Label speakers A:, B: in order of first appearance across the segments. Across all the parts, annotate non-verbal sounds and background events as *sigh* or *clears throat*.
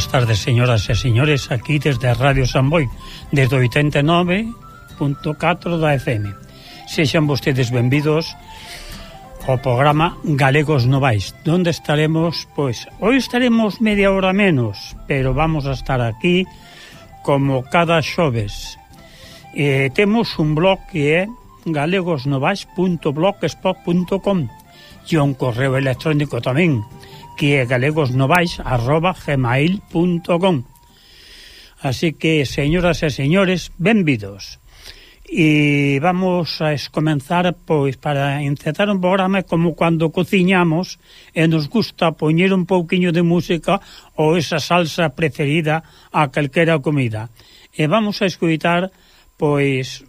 A: boas tardes, señoras e señores, aquí desde a Radio Samboy, desde 89.4 da FM. Sexan vostedes benvidos ao programa Galegos Novais, donde estaremos, pois, hoy estaremos media hora menos, pero vamos a estar aquí como cada xoves. E temos un blog que é galegosnovais.blogspot.com e un correo electrónico tamén, que é galegosnovais.gmail.com Así que, señoras e señores, benvidos. E vamos a comenzar, pois, para encetar un programa como cando cociñamos e nos gusta poñer un pouquiño de música ou esa salsa preferida a calquera comida. E vamos a escutar, pois,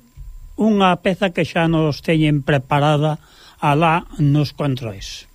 A: unha peza que xa nos teñen preparada alá nos controis.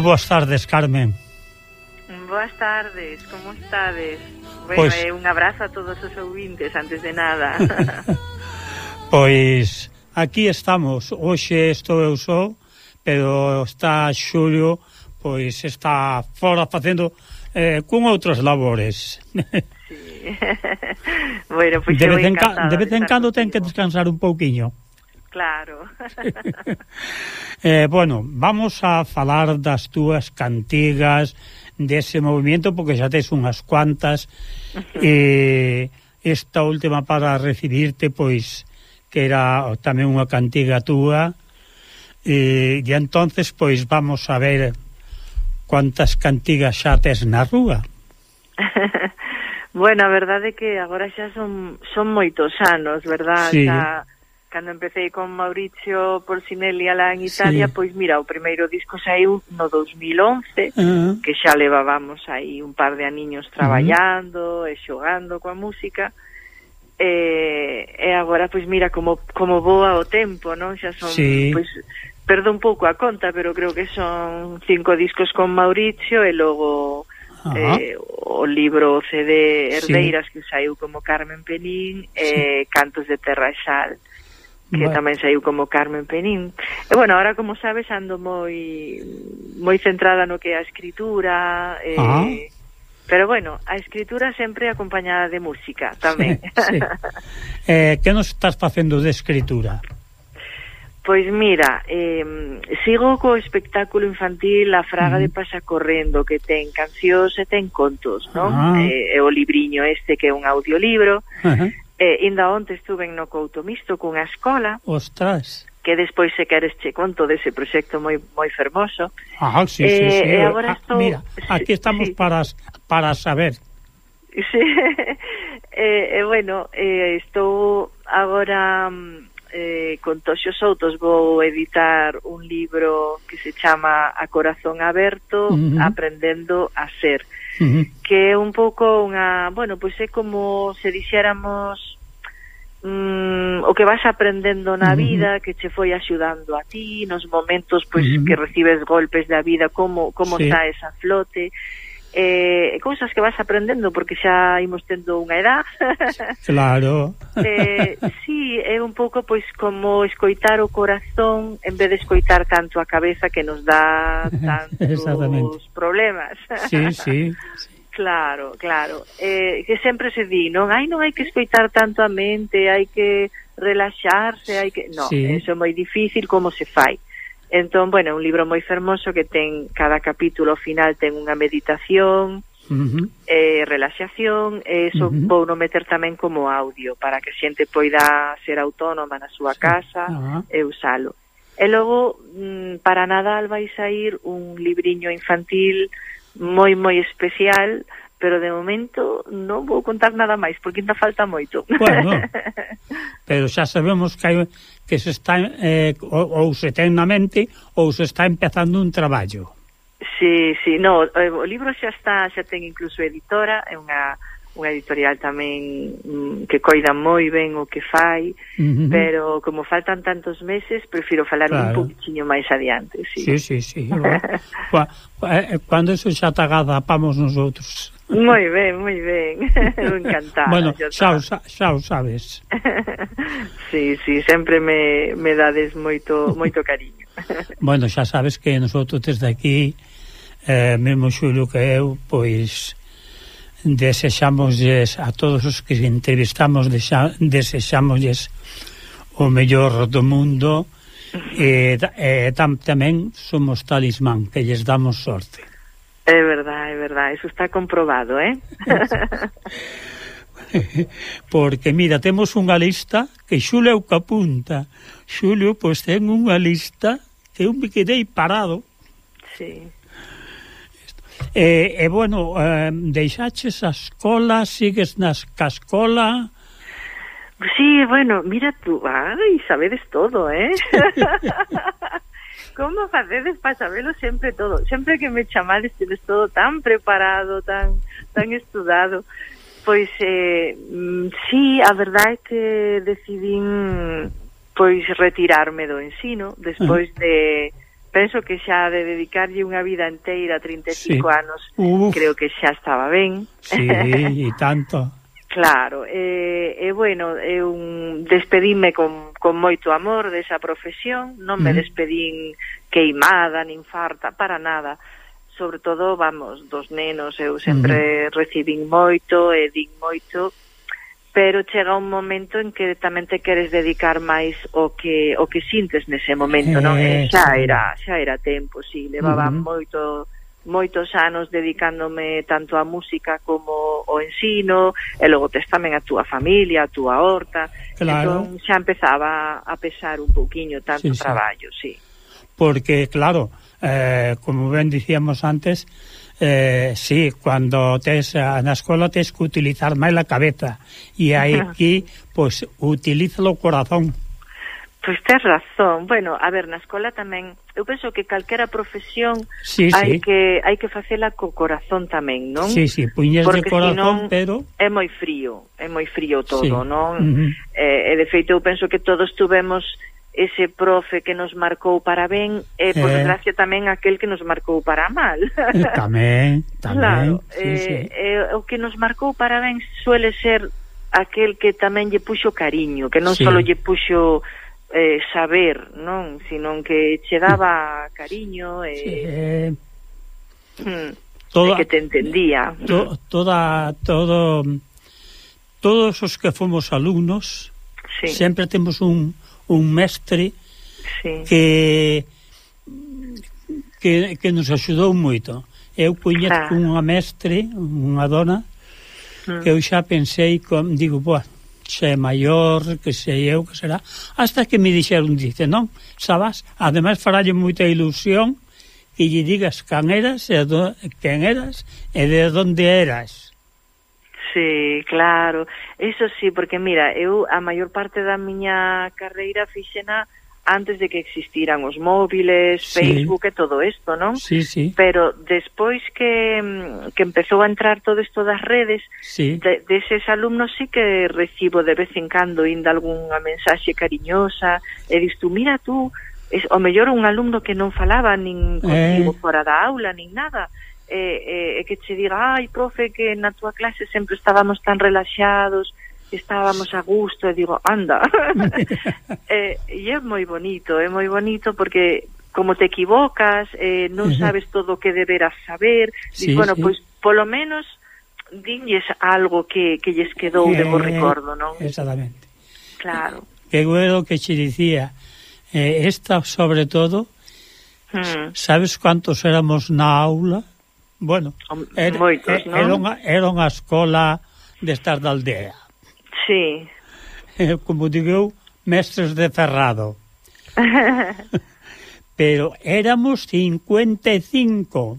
A: moi boas tardes, Carmen.
B: Boas tardes, como estades? Bueno,
A: pois...
B: Eh, un abrazo a todos os ouvintes, antes de nada. *laughs*
A: pois aquí estamos, hoxe estou eu só, pero está Xulio, pois está fora facendo eh, con outras labores.
B: Sí. *laughs* bueno, pois
A: de vez en, ca de vez en cando ten que descansar un pouquiño.
B: Claro. *laughs*
A: eh, bueno, vamos a falar das túas cantigas, dese movimento, porque xa tes unhas cuantas. *laughs* e esta última para recibirte, pois, que era tamén unha cantiga túa. E, e entonces pois, vamos a ver cuántas cantigas xa tes na rúa. *laughs*
B: bueno, a verdade é que agora xa son, son moitos anos, verdad?
A: Sí.
B: Xa cando empecé con Mauricio Porcinelli alá en Italia,
A: sí.
B: pois mira, o primeiro disco saiu no 2011,
A: uh -huh.
B: que xa levábamos aí un par de aniños traballando uh -huh. e xogando coa música, e, e agora, pois mira, como, como voa o tempo, non? Xa son,
A: sí.
B: pois, perdo un pouco a conta, pero creo que son cinco discos con Mauricio e logo...
A: Uh -huh.
B: eh, o libro CD Herdeiras sí. que saiu como Carmen Penín e Cantos de Terra e Sal. Uh que
A: bueno.
B: tamén saiu como Carmen Penín. E bueno, ahora como sabes ando moi moi centrada no que é a escritura, eh,
A: ah.
B: pero bueno, a escritura sempre acompañada de música tamén.
A: Sí, sí. *laughs* eh, que nos estás facendo de escritura?
B: Pois mira, eh, sigo co espectáculo infantil A Fraga
A: mm.
B: de Pasacorrendo que ten cancións e ten contos, non?
A: Ah.
B: Eh, e o libriño este que é un audiolibro.
A: Uh -huh
B: Eh, inda onte estuve no Couto Misto cunha escola.
A: Ostras
B: que despois se queres che conto dese proxecto moi moi fermoso.
A: Ah, sí, sí,
B: eh,
A: sí.
B: E agora
A: ah,
B: estou...
A: ah, mira, aquí estamos
B: sí.
A: para para saber.
B: Sí. *laughs* eh, eh, bueno, eh, estou agora mm, eh, con Toxo Soutos vou editar un libro que se chama A Corazón Aberto,
A: uh -huh.
B: Aprendendo a Ser.
A: Uh
B: que é un pouco unha, bueno, pois é como se dixéramos mm, o que vas aprendendo na
A: uh -huh.
B: vida que che foi axudando a ti nos momentos pois
A: uh -huh.
B: que recibes golpes da vida como como
A: sí.
B: está esa flote eh, cousas que vas aprendendo porque xa imos tendo unha edad *laughs*
A: claro
B: eh, sí, é un pouco pois como escoitar o corazón en vez de escoitar tanto a cabeza que nos dá *laughs* tantos problemas
A: sí, sí, sí
B: Claro, claro. Eh, que sempre se di, non? Ai, non hai que escoitar tanto a mente, hai que relaxarse, hai que... Non,
A: sí.
B: eso é moi difícil como se fai. Entón, bueno, un libro moi fermoso que ten cada capítulo final ten unha meditación,
A: Uh -huh.
B: eh, relaxación e iso
A: uh -huh.
B: vou no meter tamén como audio para que xente poida ser autónoma na súa
A: sí.
B: casa
A: uh -huh.
B: e usalo e logo mm, para Nadal vai sair un libriño infantil moi moi especial pero de momento non vou contar nada máis porque ainda falta moito
A: bueno, *laughs* pero xa sabemos que hai que se está eh, ou, ou se ten na mente ou se está empezando un traballo.
B: Sí, sí, no, o libro xa está, xa ten incluso editora, é unha unha editorial tamén mm, que coida moi ben o que fai,
A: uh -huh.
B: pero como faltan tantos meses, prefiro falar
A: claro.
B: un pouquinho máis adiante, sí.
A: Sí, sí, sí. Cando eso xa tagada, pamos nosotros.
B: Moi ben, moi ben. *laughs* Encantada.
A: Bueno,
B: xa,
A: xa, xa o sabes. *laughs*
B: sí, sí, sempre me, me dades moito moito cariño. *laughs*
A: bueno, xa sabes que nosotros desde aquí eh, mesmo Xulio que eu, pois desexámoslles a todos os que entrevistamos dexa, desexámoslles o mellor do mundo e, e tam, tamén somos talismán que lles damos sorte.
B: É verdade, é verdade, eso está comprobado, ¿eh? *laughs* eh?
A: Porque, mira, temos unha lista que Xulio o apunta. Xulio, pois, ten unha lista que eu me quedei parado.
B: Sí.
A: E, e bueno, eh, deixaches a escola, sigues nas cascola...
B: Sí, bueno, mira tú, ai, sabedes todo, eh? *laughs* como facedes para sabelo sempre todo? Sempre que me chamades tedes todo tan preparado, tan tan estudado. Pois, eh, mm, sí, a verdade é que decidín mm, pois retirarme do ensino despois de penso que xa de dedicarlle unha vida inteira 35
A: sí.
B: anos,
A: Uf.
B: creo que xa estaba ben.
A: Sí, e tanto.
B: Claro, e, e bueno, eu despedinme con, con moito amor desa profesión, non me despedín queimada, nin farta, para nada. Sobre todo, vamos, dos nenos, eu sempre uh recibín moito e din moito, pero chega un momento en que tamén te queres dedicar máis o que o que sintes nese momento,
A: eh, non?
B: E xa era, xa era tempo, si, sí, levaba
A: uh
B: moito moitos anos dedicándome tanto a música como o ensino e logo tes tamén a túa familia, a túa horta
A: claro.
B: entón xa empezaba a pesar un pouquiño tanto
A: sí,
B: traballo sí.
A: porque claro eh, como ben dicíamos antes eh, sí, cuando tes eh, na escola tes que utilizar máis a cabeza e aí *laughs* aquí, pois, pues, utiliza o corazón
B: Pois tes razón. Bueno, a ver, na escola tamén, eu penso que calquera profesión
A: sí,
B: hai
A: sí.
B: que hai que facela co corazón tamén, non?
A: Sí, sí, puñes
B: Porque
A: de
B: corazón,
A: pero
B: é moi frío, é moi frío todo,
A: sí.
B: non?
A: Uh -huh.
B: eh, e de feito eu penso que todos tuvemos ese profe que nos marcou para ben e, eh, por
A: eh.
B: desgracia, tamén aquel que nos marcou para mal.
A: Eh, tamén, tamén.
B: Claro,
A: sí,
B: eh,
A: sí.
B: Eh, o que nos marcou para ben suele ser aquel que tamén lle puxo cariño, que non
A: sí.
B: só lle puxo eh, saber, non? sino que che daba cariño e...
A: Sí, eh...
B: Hmm,
A: toda,
B: que te entendía.
A: To, toda, todo, todos os que fomos alumnos
B: sí.
A: sempre temos un, un mestre
B: sí.
A: que, que que nos axudou moito. Eu coñezo
B: ah.
A: unha mestre, unha dona,
B: mm.
A: que hmm. eu xa pensei, digo, boa, se é maior, que sei eu, que será, hasta que me dixeron, dice, non, sabas, ademais faralle moita ilusión que lle digas can eras, e do, quen eras e de onde eras.
B: Sí, claro, eso sí, porque mira, eu a maior parte da miña carreira fixena antes de que existiran os móviles,
A: sí.
B: Facebook e todo isto, non?
A: Sí, sí.
B: Pero despois que, mm, que empezou a entrar todo isto das redes,
A: sí.
B: de, deses alumnos sí que recibo de vez en cando ainda algunha mensaxe cariñosa e disto, mira tú, es, o mellor un alumno que non falaba nin eh. contigo
A: eh.
B: fora da aula, nin nada, e, e, e que che diga, ai, profe, que na túa clase sempre estábamos tan relaxados, estábamos a gusto e digo, anda. *laughs* *laughs* eh, e é moi bonito, é moi bonito porque como te equivocas, eh, non sabes todo o que deberas saber,
A: sí,
B: dis, bueno,
A: sí.
B: pois polo menos dinlles algo que, que lles quedou eh, de bo
A: eh,
B: recordo, non?
A: Exactamente.
B: Claro.
A: Que bueno que che dicía, eh, esta sobre todo,
B: hmm.
A: sabes cuántos éramos na aula? Bueno,
B: er, er, era, Moitos, non?
A: era, unha, era unha escola de estar da aldea.
B: Sí. *laughs*
A: Eh, como digo eu, mestres de ferrado. *laughs* Pero éramos 55.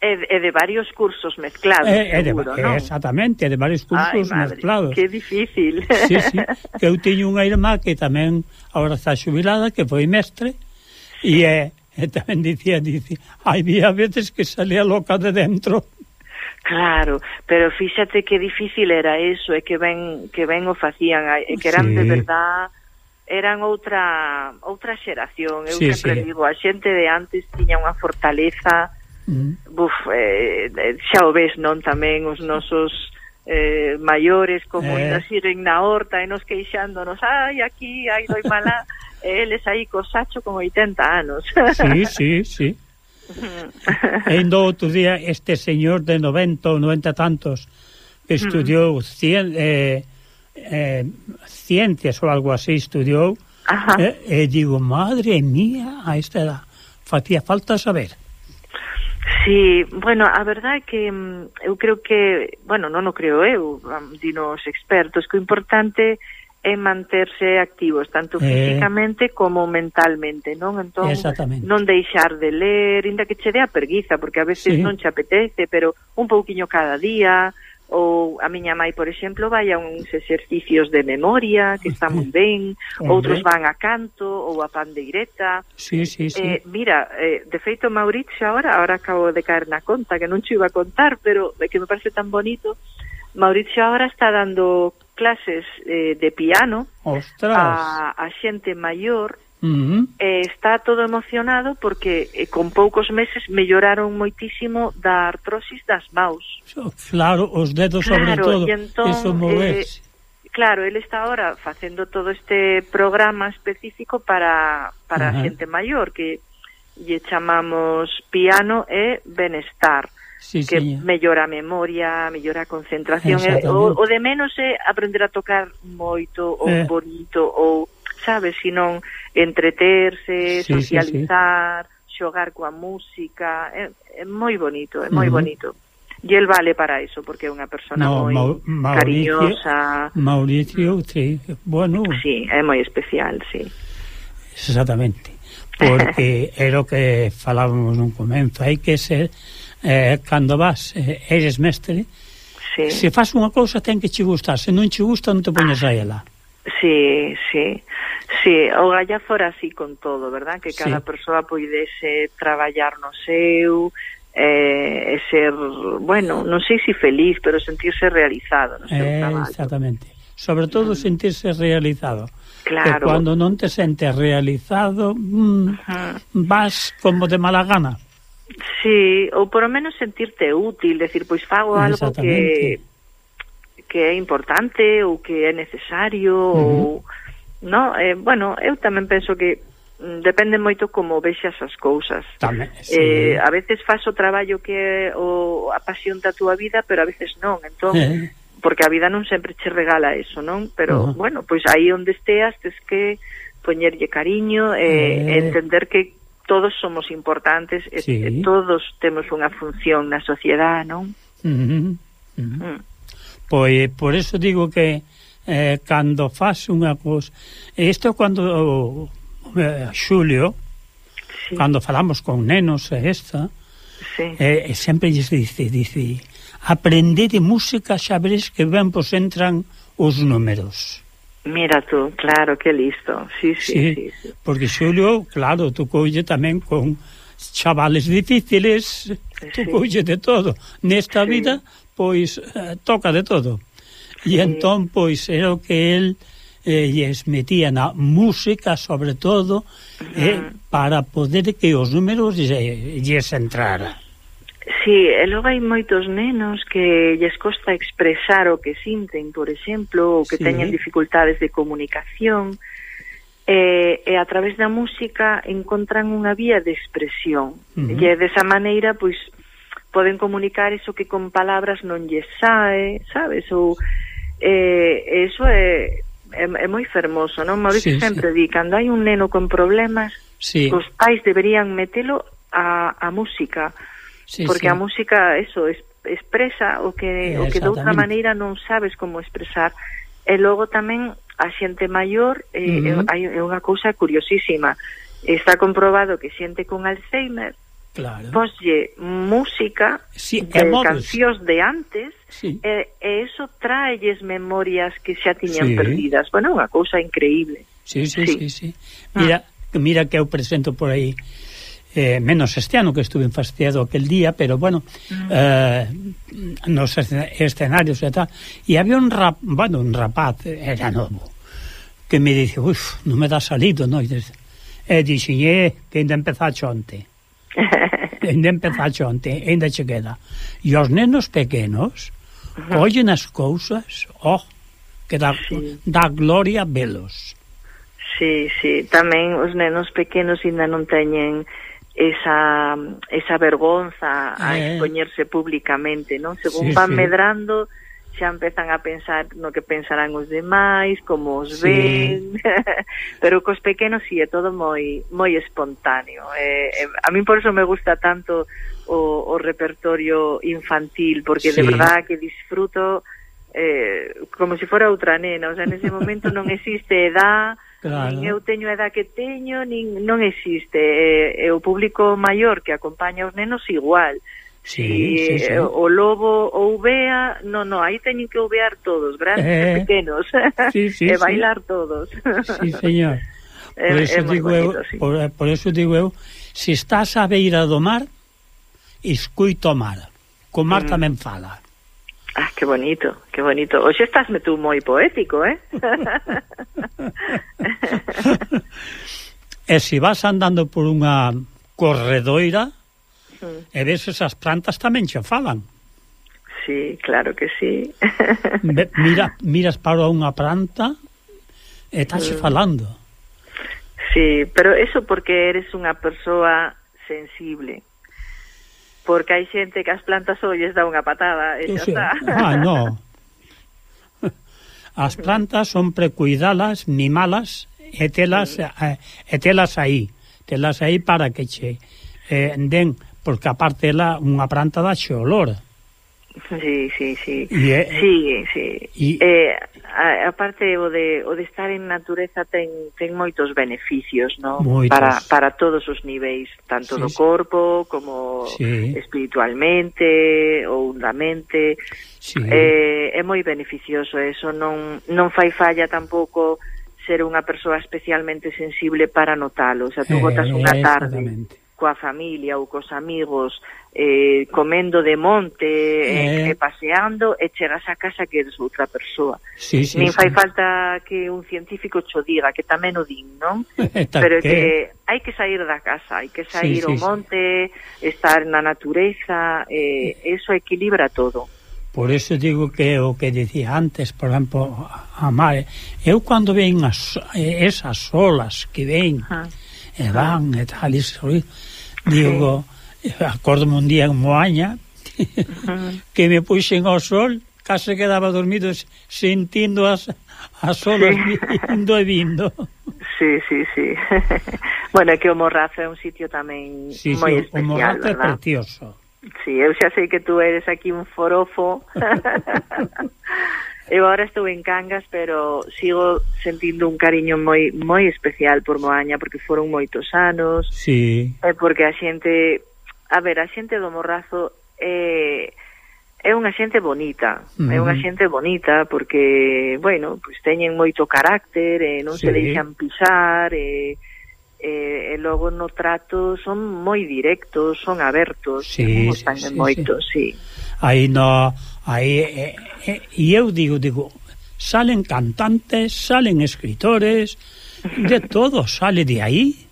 B: E, e de varios cursos mezclados, e,
A: eh, eh, de,
B: seguro, non?
A: Exactamente, de varios cursos
B: Ai, madre,
A: mezclados.
B: que difícil.
A: Sí, sí, *laughs* que eu teño unha irmá que tamén agora está xubilada, que foi mestre, e, e tamén dicía, dice, hai día veces que salía loca de dentro.
B: Claro, pero fíxate que difícil era eso, e que ben que ben o facían, e que eran
A: sí.
B: de verdad eran outra outra xeración, eu
A: sí,
B: sempre
A: sí.
B: digo, a xente de antes tiña unha fortaleza
A: mm.
B: buf, eh, eh xa o ves non tamén os nosos eh, maiores como
A: eh.
B: nos iren na horta e nos queixándonos ai aquí, ai doi mala eles aí co sacho con 80 anos
A: sí, sí, sí *laughs* e indo outro día este señor de 90 ou 90 tantos estudiou mm. cien, eh, eh, ciencias ou algo así estudiou
B: Ajá.
A: eh, e digo, madre mía a esta edad, facía falta saber
B: Sí, bueno, a verdade é que mm, eu creo que, bueno, non o creo eu, dinos expertos, que o importante é é manterse activos tanto físicamente eh, como mentalmente, non? Entón non deixar de ler, inda que che dea perguiza, preguiza, porque a veces
A: sí.
B: non che apetece, pero un pouquiño cada día ou a miña mãe, por exemplo, vai a uns exercicios de memoria que está moi ben,
A: Hombre.
B: outros van a canto ou a pandeireta.
A: Sí, sí, eh, sí.
B: Eh, mira, eh, de feito Mauricio agora, agora acabo de caer na conta que non che iba a contar, pero que me parece tan bonito, Mauricio ahora está dando clases eh, de piano
A: Ostras.
B: a, a xente maior
A: Uh
B: -huh. eh, está todo emocionado porque eh, con poucos meses melloraron moitísimo da artrosis das maus.
A: Claro, os dedos
B: claro,
A: sobre
B: todo, entón,
A: iso moverse.
B: Eh, claro, ele está ahora facendo todo este programa específico para, para
A: uh
B: -huh. xente maior que lle chamamos piano e benestar.
A: Uh sí,
B: que
A: sí.
B: mellora a memoria, mellora a concentración.
A: Eh,
B: o, o de menos é aprender a tocar moito ou
A: eh.
B: bonito ou, sabes, senón entreterse,
A: sí, socializar, sí,
B: sí. xogar coa música. É, é moi bonito, é moi
A: uh -huh.
B: bonito. E el vale para eso, porque é unha persona
A: no,
B: moi
A: Mau Mauricio,
B: cariñosa.
A: Mauricio, mm. sí, bueno...
B: Sí, é moi especial, sí.
A: Exactamente. Porque *laughs* é o que falábamos nun comento, hai que ser eh, cando vas, eh, eres mestre,
B: sí.
A: se faz unha cousa ten que che gustar, se non che gusta non te poñes a ela.
B: Sí, sí, sí, o Galla fora así con todo, verdad? Que cada
A: sí.
B: persoa poidese traballar no seu, eh, e ser, bueno, non sei se si feliz, pero sentirse realizado no seu
A: eh,
B: traballo.
A: Exactamente, sobre todo mm. sentirse realizado.
B: Claro.
A: Que cando non te sentes realizado, mm, vas como de mala gana.
B: Sí, ou por lo menos sentirte útil, decir, pois fago algo que que é importante ou que é necesario uh -huh. ou no, eh, bueno, eu tamén penso que mm, depende moito como vexas as cousas.
A: Tamén, eh, sí.
B: eh, a veces faz o traballo que é o, a pasión da túa vida, pero a veces non. Entón,
A: eh.
B: porque a vida non sempre che regala eso, non? Pero,
A: uh -huh.
B: bueno, pois aí onde esteas, tes que poñerlle cariño e
A: eh, eh.
B: entender que todos somos importantes e,
A: sí.
B: e todos temos unha función na sociedade, non?
A: Uh -huh. Uh -huh.
B: Mm.
A: Pois eh, por eso digo que eh, cando faz unha cousa, isto cando eh, Xulio
B: sí.
A: cando falamos con nenos e esta,
B: sí.
A: eh, e sempre lles dice, dice, aprendede música, xa veres que ben pois entran os números.
B: Mira tú, claro, que listo. Sí, sí, sí, sí, sí.
A: Porque Xulio, claro, tú colle tamén con chavales difíciles, tú
B: sí.
A: de todo. Nesta
B: sí.
A: vida, pois, eh, toca de todo. E
B: sí.
A: entón, pois, era o que el eh, lles metía na música, sobre todo, eh, para poder que os números lles, eh, lles entrara.
B: Sí, e logo hai moitos nenos que lles costa expresar o que sinten, por exemplo, ou que
A: sí.
B: teñen dificultades de comunicación, e, e a través da música encontran unha vía de expresión.
A: Uh -huh.
B: E desa maneira, pois, poden comunicar iso que con palabras non lles sae, sabes? Ou, eh, eso é, é, é moi fermoso, non? Mauricio
A: sí,
B: sempre sí. di, cando hai un neno con problemas,
A: sí.
B: os pais deberían metelo a, a música,
A: sí,
B: porque
A: sí.
B: a música eso es, expresa o que o que de outra maneira non sabes como expresar e logo tamén a xente maior eh, uh -huh. hai, é unha cousa curiosísima está comprobado que xente con Alzheimer
A: Claro.
B: Poslle música
A: sí,
B: de cancións de antes
A: sí.
B: e, e eso traelles memorias que xa tiñan
A: sí.
B: perdidas. Bueno, unha cousa increíble.
A: Sí, sí,
B: sí,
A: sí. sí. Mira, ah. mira que eu presento por aí eh, menos este ano que estuve fastidiado aquel día, pero bueno, mm. eh, nos escenarios e tal, e había un rap, bueno, un rapaz, era novo, que me dice, uff, non me dá salido, no? E dice, eh, e dixiñe que ainda empezaxe onte. *laughs* ainda empezaxe onte, ainda che queda. E os nenos pequenos uh -huh. as cousas, oh, que dá,
B: sí.
A: dá gloria velos.
B: Sí, sí, tamén os nenos pequenos ainda non teñen esa esa vergonza a
A: eh.
B: expoñerse públicamente, non? Según
A: sí,
B: van
A: sí.
B: medrando, xa empezan a pensar no que pensarán os demais, como os
A: sí.
B: ven. *laughs* Pero cos pequenos si sí, é todo moi moi espontáneo. Eh, eh, a min por eso me gusta tanto o, o repertorio infantil porque
A: sí.
B: de verdad que disfruto eh, como se si fora outra nena, o sea, nese momento non existe edad
A: Claro.
B: Nin eu teño a edad que teño, nin non existe. E, e o público maior que acompaña os nenos igual.
A: Sí, sí, sí.
B: Eh, o lobo ou vea, no, no, aí teñen que obear todos, grandes
A: eh,
B: e pequenos. *laughs*
A: Sí, sí,
B: e bailar sí. todos.
A: Sí, señor. *laughs* Por
B: é,
A: eso
B: é
A: digo
B: bonito, eu, sí.
A: por, por eso digo eu, se estás á beira do mar, escuito o mar. Co mar
B: mm.
A: tamén fala.
B: Ah, qué bonito, qué bonito. Hoxe estásme tú moi poético, eh? *laughs*
A: e eh, se si vas andando por unha corredoira,
B: uh
A: e ves esas plantas tamén che falan.
B: Sí, claro que sí. *laughs*
A: Mira, miras para unha planta e estás
B: uh
A: falando.
B: Sí, pero eso porque eres unha persoa sensible porque hai xente que as plantas só lles dá unha patada e xa está.
A: Ah, *laughs* no. As plantas son precuidalas, mimalas, e telas, eh, e telas aí. Telas aí para que che eh, den, porque aparte ela unha planta dá xe olor.
B: Sí, sí, sí.
A: Yeah.
B: Sí, sí.
A: Y...
B: Eh, a, aparte o de o de estar en natureza ten ten moitos beneficios, no?
A: Moitos.
B: Para para todos os niveis, tanto
A: sí,
B: do corpo como
A: sí.
B: espiritualmente ou da mente.
A: Sí.
B: Eh, é moi beneficioso eso, non non fai falla tampouco ser unha persoa especialmente sensible para notalo, o sea, tú eh, botas unha tarde coa familia ou cos amigos eh, comendo de monte
A: eh.
B: e paseando e chegas a casa que eres outra persoa.
A: Sí, sí,
B: Nin
A: sí.
B: fai falta que un científico cho diga, que tamén o din, non? *laughs* Pero
A: que...
B: que hai que sair da casa, hai que sair
A: sí, sí, ao
B: monte, sí. estar na natureza, eh, eso equilibra todo.
A: Por eso digo que o que dicía antes, por exemplo, a Mare, eu cando ven as, eh, esas olas que ven,
B: ah.
A: e van, ah. e tal, e Digo, acordome un día en Moaña que me puxen ao sol case quedaba dormido sentindo as, as olas
B: sí.
A: indo e vindo.
B: Sí, sí, sí. *laughs* Bueno, é que o Morrazo é un sitio tamén
A: sí,
B: moi
A: sí,
B: especial,
A: o Morrazo
B: é
A: precioso.
B: Sí, eu xa sei que tú eres aquí un forofo. *laughs* Eu agora estou en Cangas, pero sigo sentindo un cariño moi moi especial por Moaña porque foron moitos anos.
A: Sí.
B: E porque a xente, a ver, a xente do Morrazo é é unha xente bonita, uh -huh. é unha xente bonita porque, bueno, pois teñen moito carácter, e non sí. se deixan pisar, e e, e logo no trato son moi directos, son abertos,
A: sí,
B: están
A: sí, sí,
B: moito, sí.
A: sí. Aí no Aí, e, e, e eu digo, digo, salen cantantes, salen escritores, de *laughs* todo sale de aí.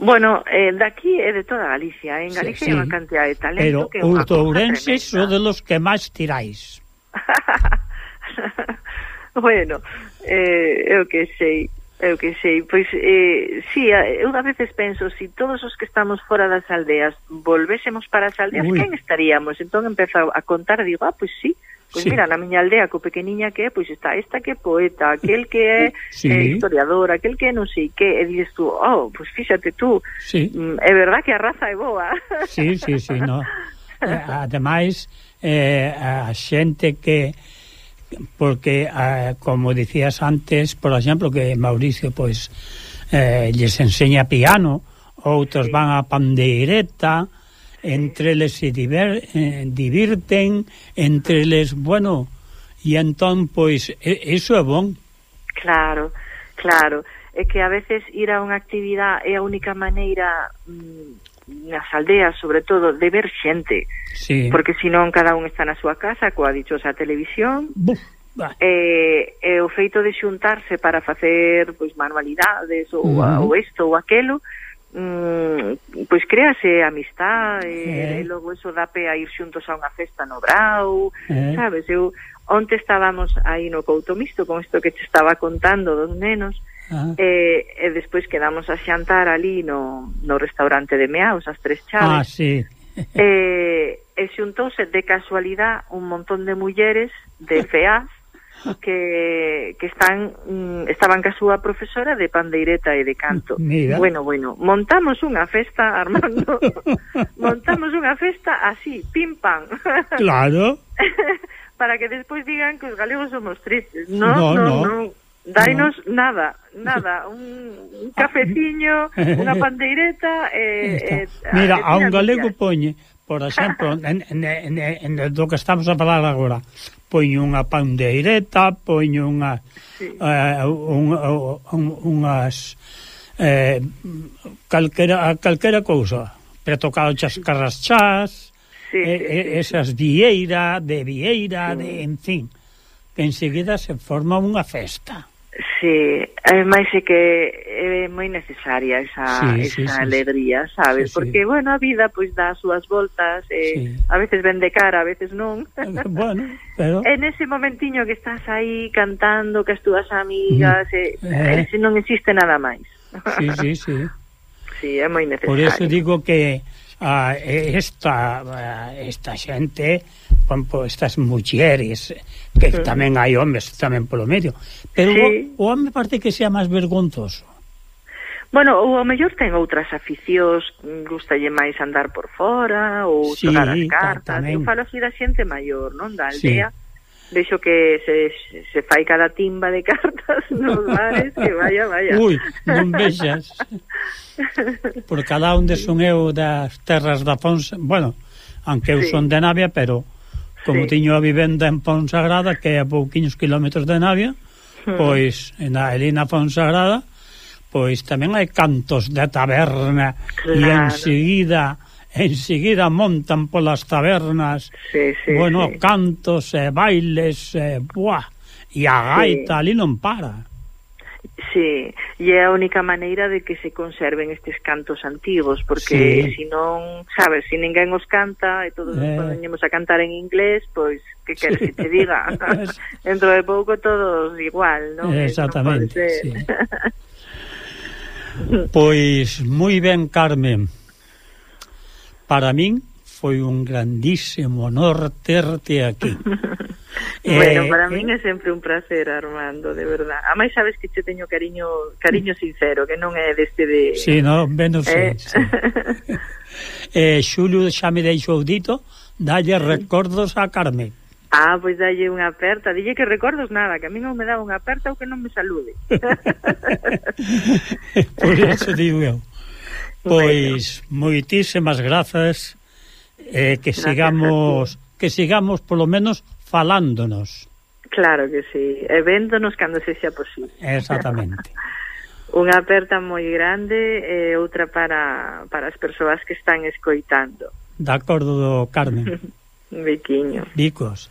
B: Bueno, eh, de aquí é de toda Galicia, en Galicia sí, sí. hai unha cantidad de talento
A: Pero
B: que
A: os tourenses ourenses son de los que máis tiráis. *laughs*
B: bueno, eh, eu que sei. Eu que sei, pois eh, si, sí, eu a veces penso, se si todos os que estamos fora das aldeas volvésemos para as aldeas, Uy. quen estaríamos? Entón empezou a contar, digo, ah, pois sí, Pois sí. mira, na miña aldea, co pequeniña que é, pois está esta que é poeta, aquel que é sí. eh, historiador, aquel que é non sei que, e dices tú, oh, pois fíxate tú,
A: sí.
B: mm, é verdad que a raza é boa.
A: Sí, sí, sí, no. *laughs* Eh, ademais, eh, a xente que porque eh, como dicías antes, por exemplo, que Mauricio pois eh, lles enseña piano, outros sí. van a pandeireta, entre eles se diver, eh, divirten, entre eles, bueno, e entón pois e, iso é bon.
B: Claro, claro. É que a veces ir a unha actividade é a única maneira mm, nas aldeas, sobre todo, de ver xente.
A: Sí.
B: Porque senón cada un está na súa casa coa dichosa televisión.
A: Buf.
B: E, e o feito de xuntarse para facer pois manualidades ou, wow. ou isto ou aquelo mm, pois créase amistad e, e logo eso dá pe a ir xuntos a unha festa no brau eh. sabes, eu onte estábamos aí no Couto Misto con isto que te estaba contando dos nenos Ajá. E, e despois quedamos a xantar ali no, no restaurante de Meaos, as Tres Chaves.
A: Ah, sí. *laughs*
B: e, eh, e xuntouse de casualidade un montón de mulleres de *laughs* FEAS que, que están mm, estaban ca súa profesora de pandeireta e de canto. *laughs*
A: Mira.
B: Bueno, bueno, montamos unha festa, Armando. montamos unha festa así, pim pam.
A: Claro.
B: Para que despois digan que os galegos somos tristes. No, no, no. no. no. Dainos no. nada, nada, *laughs* un, un cafeciño, unha *laughs* pandeireta eh, e, e
A: eh, Mira, eh, a un galego poñe, por exemplo, *laughs* en, en, en, en, en do que estamos a falar agora, poño unha pandeireta, poño unha sí. uh, un, un, unhas eh, calquera, calquera cousa, pero tocado chas carraschás, sí, eh, sí, sí, esas vieira, de vieira, sí. de, en fin, que enseguida se forma unha festa.
B: Sí, ademais é que é moi necesaria esa, sí, esa sí, alegría, sabes? Sí, sí. Porque, bueno, a vida pois dá as súas voltas, eh, sí. a veces ven de cara, a veces non. *laughs*
A: Bueno, pero... *laughs*
B: En ese momentiño que estás aí cantando, que as túas amigas, mm. eh, eh. eh non existe nada máis.
A: Sí, sí, sí. *laughs*
B: sí, é moi necesario.
A: Por eso digo que a esta esta xente pompo, estas mulleres que sí. tamén hai homes tamén polo medio pero sí. o, o home parte que sea máis vergonzoso
B: Bueno, ou ao mellor ten outras aficións, gustalle máis andar por fora, ou sí, xogar as cartas. Eu falo así da xente maior, non? Da aldea. Sí vexo que se, se fai cada timba de cartas *laughs* nos bares, que vaya, vaya.
A: Ui, non vexas. Por cada onde son eu das terras da Ponsa, bueno, aunque eu sí. son de Navia, pero como sí. tiño a vivenda en Ponsagrada, que é a pouquiños kilómetros de Navia, hmm. pois na Elina Ponsagrada, pois tamén hai cantos de taberna claro. e enseguida enseguida montan polas tabernas,
B: sí, sí,
A: bueno,
B: sí.
A: cantos e bailes, e, buah, e a gaita sí. ali non para.
B: Sí, e é a única maneira de que se conserven estes cantos antigos, porque sí. si non, sabes, se si ninguén os canta e todos eh... nos poñemos a cantar en inglés, pois que queres sí. que te diga? *laughs* *laughs* Dentro de pouco todos igual, non?
A: Exactamente, non sí. *laughs* pois moi ben, Carmen para min foi un grandísimo honor terte aquí.
B: eh, *laughs* bueno, para eh, min é sempre un placer, Armando, de verdad. A máis sabes que che teño cariño cariño sincero, que non é deste de...
A: Sí, no, menos eh. sí. *laughs* eh, Xulio xa me deixou dito, dalle recordos a Carmen.
B: Ah, pois dalle unha aperta. Dille que recordos nada, que a mí non me dá unha aperta ou que non me salude. *laughs*
A: Por iso digo eu. Pois bueno. moitísimas grazas eh, que sigamos que sigamos polo menos falándonos.
B: Claro que sí, e véndonos cando se xa posible.
A: Exactamente. *laughs*
B: Unha aperta moi grande e outra para, para as persoas que están escoitando.
A: De acordo, Carmen. *laughs*
B: Biquiño.
A: Bicos.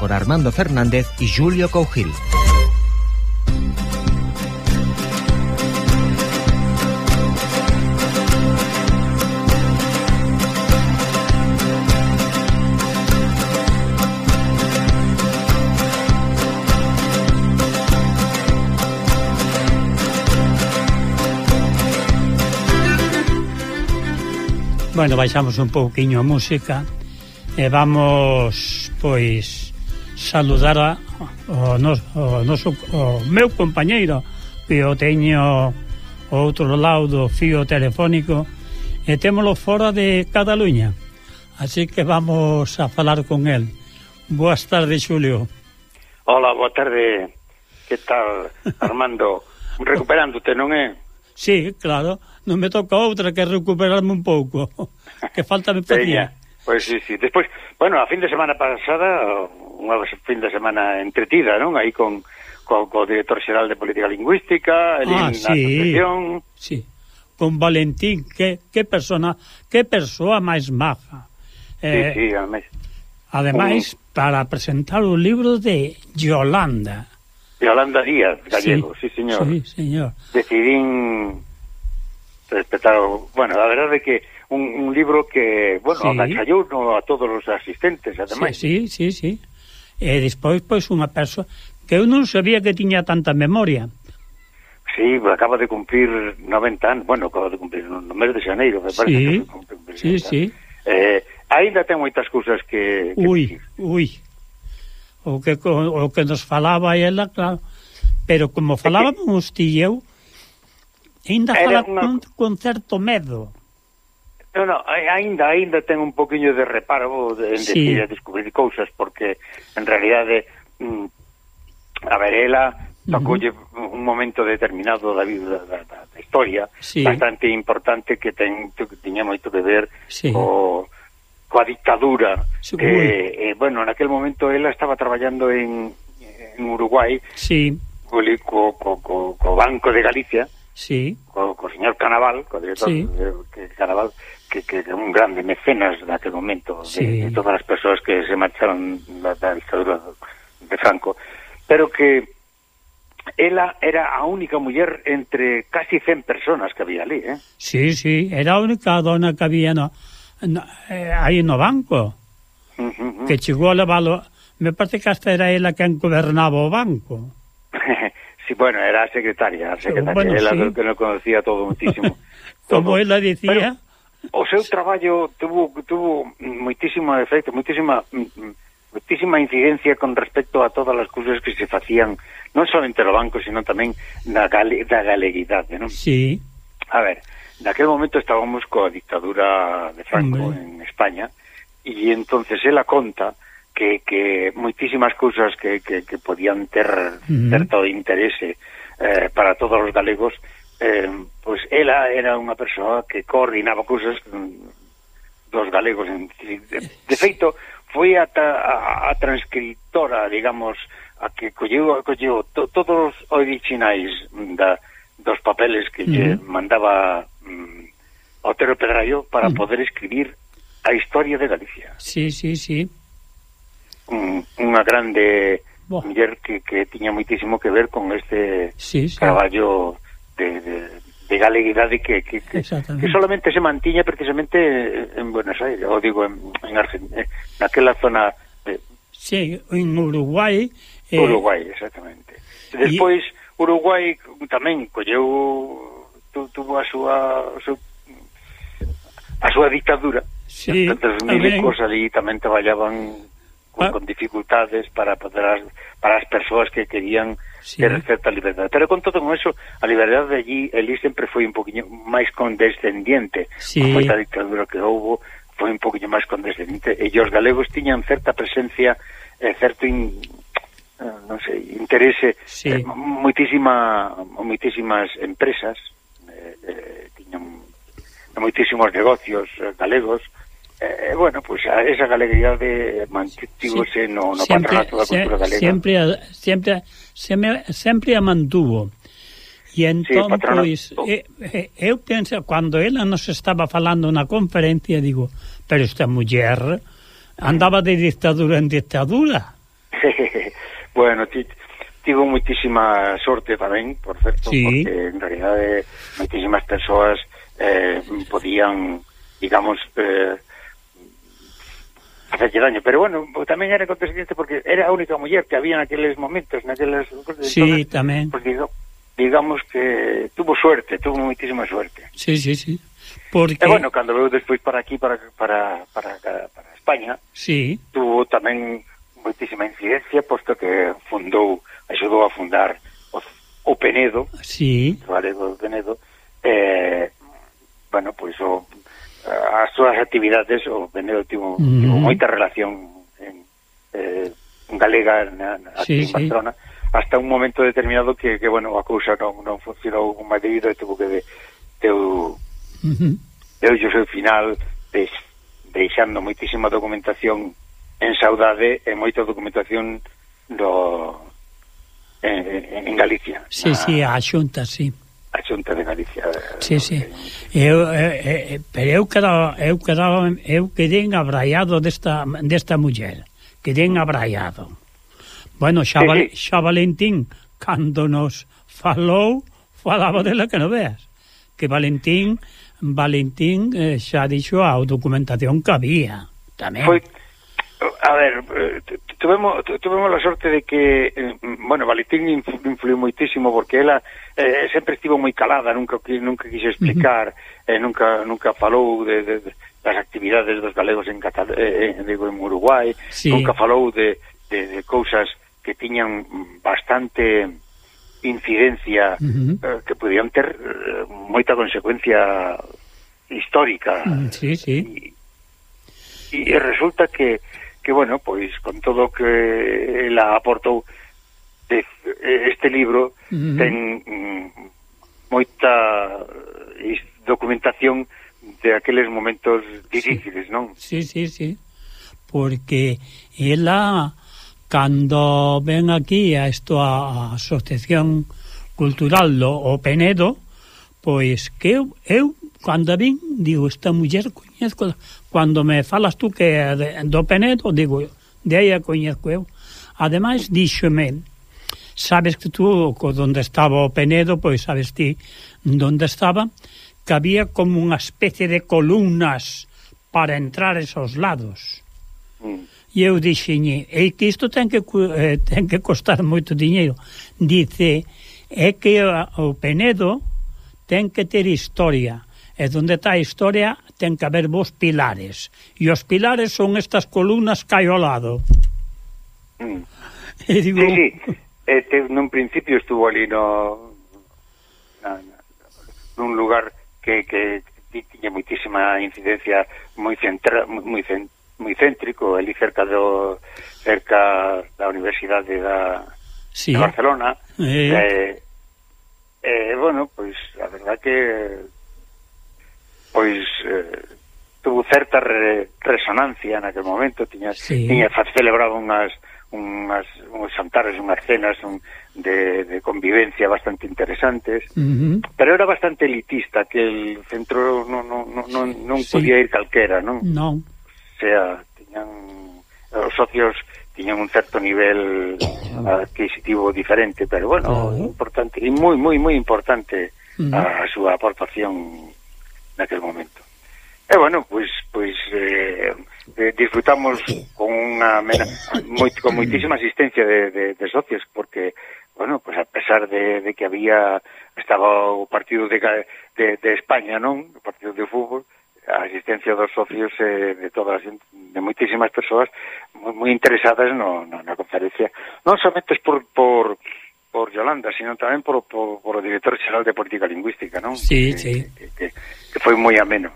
C: con Armando Fernández y Julio Cougil.
A: Bueno, baixamos un pouquiño a música e vamos, pois, saludar a, o, nos, o, noso, o meu compañeiro que o teño outro lado do fío telefónico e témolo fora de Cataluña. Así que vamos a falar con el Boas tardes, Xulio
D: Hola, boa tarde. Que tal, *laughs* Armando? Recuperándote, non é?
A: Sí, claro, non me toca outra que recuperarme un pouco *laughs* que falta me facía.
D: Pois sí, sí. Despois, bueno, a fin de semana pasada, unha fin de semana entretida, non? Aí con co, co director xeral de Política Lingüística, el
A: ah, sí, sí. Con Valentín, que, que persona, que persoa máis maja. Eh,
D: sí, sí, ademais.
A: Ademais, un... para presentar o libro de Yolanda.
D: Yolanda Díaz, gallego, sí, sí señor.
A: Sí, señor.
D: Decidín respetar o... Bueno, a verdade é que un, un libro que, bueno,
A: sí.
D: agachallou no, a todos os asistentes, ademais.
A: Sí, sí, sí, sí. E despois, pois, unha persoa que eu non sabía que tiña tanta memoria.
D: Sí, acaba de cumplir 90 anos, bueno, acaba de cumplir no mes de xaneiro, me parece
A: sí,
D: que cumplir,
A: sí, sí.
D: Eh, ainda ten moitas cousas que, que
A: Ui,
D: dicir.
A: ui. O que, o, o que nos falaba ela, claro, pero como falábamos ti e eu, ainda fala
D: una...
A: con, con certo medo.
D: No, no, ainda, ainda ten un poquinho de reparo de, en
A: sí.
D: decir a descubrir cousas, porque en realidade mm, a verela tocoulle uh -huh. un momento determinado da vida da, da, da historia
A: sí.
D: bastante importante que ten que tiña moito que ver
A: sí.
D: co, coa dictadura
A: sí,
D: eh, eh, bueno, naquel momento ela estaba traballando en, en Uruguai
A: sí.
D: co, co, co, co Banco de Galicia
A: sí.
D: co, co señor Canaval co director
A: sí.
D: de, que Canaval que, que un grande mecenas naquele momento
A: Sí.
D: de, de todas as persoas que se marcharon da, da dictadura de Franco, pero que ela era a única muller entre casi 100 personas que había ali, eh?
A: sí, sí, era a única dona que había no, no, eh, aí no banco,
D: Uh -huh.
A: que chegou a leválo, me parece que hasta era ela quen gobernaba o banco. *laughs*
D: sí, bueno, era a secretaria, a secretaria,
A: Bueno,
D: ela
A: sí.
D: que non conocía todo muitísimo. *laughs*
A: Como
D: todo.
A: ela dicía,
D: o seu traballo tuvo tuvo moitísimo efecto, moitísima mm, mm, moitísima incidencia con respecto a todas as cousas que se facían, non só en Terobanco, sino tamén na gale, da galeguidade, non?
A: Sí.
D: A ver, naquel momento estábamos coa dictadura de Franco
A: Hombre.
D: en España, e entonces ela conta que, que moitísimas cousas que, que, que podían ter
A: uh -huh.
D: certo interese eh, para todos os galegos eh, pois ela era unha persoa que coordinaba cousas mm, dos galegos. en, De feito, foi ata a, a transcritora digamos, a que colleu, colleu to, todos os originais da, dos papeles que mm.
A: lle
D: mandaba mm, Otero Pedrayo para
A: mm.
D: poder escribir a historia de Galicia.
A: Sí, sí, sí.
D: Un, unha grande
A: Boa.
D: muller que, que tiña moitísimo que ver con este
A: sí, sí.
D: traballo de, de, de galeguidade que, que, que, que solamente se mantiña precisamente en Buenos Aires, ou digo, en, en Argentina, eh, naquela zona... De,
A: sí, en Uruguai... Eh...
D: Uruguai, exactamente. Despois, y... Uruguai tamén colleu tu, tuvo a súa, a súa a súa dictadura.
A: Sí,
D: tantas
A: mil
D: cosas ali tamén traballaban con,
A: ah.
D: con dificultades para para as, para as persoas que querían
A: sí.
D: ter certa liberdade. Pero con todo con eso, a liberdade de allí, elí sempre foi un poquinho máis condescendiente.
A: Sí.
D: Con moita dictadura que houbo, foi un poquinho máis condescendiente. E os galegos tiñan certa presencia, eh, certo in, eh, non sei, interese
A: sí.
D: eh, moitísima, moitísimas empresas eh, eh, tiñan moitísimos negocios eh, galegos eh, bueno, pois pues, esa galeguidade mantívose no, no
A: sempre,
D: patronato da cultura
A: se-
D: galega
A: sempre, a- sempre, sempre, sempre a mantuvo. E entón,
D: patronato.
A: pois, eh, eh, eu penso, cando ela nos estaba falando na conferencia, digo, pero esta muller andaba de dictadura en dictadura. *laughs*
D: bueno, ti, tivo moitísima sorte tamén, por certo,
A: Sí.
D: porque en realidade moitísimas persoas eh, podían, digamos, eh, facerlle daño, pero bueno, tamén era contrasciente porque era a única muller que había naqueles momentos, naquelas entonces,
A: Sí, tamén.
D: Pues, digo, digamos que tuvo suerte, tuvo moitísima suerte.
A: Sí, sí, sí. Porque...
D: E bueno, cando veu despois para aquí, para, para, para, para España,
A: sí.
D: tuvo tamén moitísima incidencia, posto que fundou, axudou a fundar o, o Penedo,
A: sí.
D: o Galego do Penedo, eh, bueno, pois o oh, Eh, as súas actividades o Venero tivo,
A: mm
D: tivo moita relación en, eh, galega na, aquí
A: sí,
D: en Barcelona sí. hasta un momento determinado que, que bueno, a cousa non, non funcionou con Madrid e tuvo que de, teu
A: mm -hmm.
D: deu o seu final des, deixando moitísima documentación en saudade e moita documentación do en, en Galicia.
A: Sí,
D: na...
A: sí, a xunta, sí
D: a Xunta de Galicia.
A: Eh, sí, sí. Eu, eu, eh, pero eu quedaba, eu quedaba, eu quedei abraiado desta, desta muller. Quedei abraiado. Bueno, xa,
D: sí,
A: val, xa Valentín, cando nos falou, falaba dela que non veas. Que Valentín, Valentín eh, xa dixo a documentación que había. Tamén.
D: Foi, a ver, eh, tuvemos, tuvemos a sorte de que, eh, bueno, Valentín influiu moitísimo porque ela eh, eh, sempre estivo moi calada, nunca nunca quise explicar, uh -huh. eh, nunca nunca falou de, de, de das actividades dos galegos en Catal eh, eh, en, digo, en Uruguai,
A: sí.
D: nunca falou de, de, de cousas que tiñan bastante incidencia
A: uh -huh.
D: eh, que podían ter eh, moita consecuencia histórica.
A: Uh -huh. Sí, sí.
D: E, e resulta que que, bueno, pois con todo o que ela aportou de, eh, este libro
A: uh -huh.
D: ten mm, moita eh, documentación de aqueles momentos difíciles, sí. non?
A: Sí, sí, sí. Porque ela cando ven aquí a isto a Asociación Cultural do o Penedo, pois que eu, eu cando a vin, digo, esta muller coñezco Cando me falas tú que é de, do Penedo, digo, de aí a coñezco eu. Ademais, díxome, sabes que tú, onde estaba o Penedo, pois sabes ti, onde estaba, que había como unha especie de columnas para entrar esos lados.
D: Mm.
A: E eu dixenlle, é que isto ten que, eh, ten que costar moito diñeiro. Dice, é que o Penedo ten que ter historia. E donde está a historia ten que haber vos pilares. E os pilares son estas columnas que hai ao lado.
D: Mm.
A: E digo...
D: Sí, sí. Eh, este, nun principio estuvo ali no, na, nun lugar que, que tiña moitísima incidencia moi centra, moi, cent, moi céntrico ali cerca do cerca da Universidade da
A: sí.
D: de Barcelona
A: eh,
D: eh, eh bueno, pois a verdad que pois eh, tuvo certa re, resonancia aquel momento, tiña,
A: sí.
D: tiña celebraba unhas unhas uns santares, unhas cenas un, de, de convivencia bastante interesantes,
A: uh -huh.
D: pero era bastante elitista, que el centro non, non, non, non
A: sí.
D: podía ir calquera, non?
A: Non.
D: O sea, tiñan os socios tiñan un certo nivel adquisitivo diferente, pero bueno,
A: uh -huh.
D: importante, e moi, moi, moi importante
A: uh -huh.
D: a, a súa aportación naquel momento. E bueno, pois pois eh, eh disfrutamos con unha mena, moi, con moitísima asistencia de, de, de socios porque bueno, pois a pesar de, de que había estaba o partido de, de, de España, non? O partido de fútbol, a asistencia dos socios eh, de todas de moitísimas persoas moi, moi interesadas no, no, na conferencia non somente por, por por Yolanda, sino tamén por, por, por o director xeral de Política Lingüística, non?
A: Sí,
D: que,
A: sí.
D: Que, que, que foi moi ameno.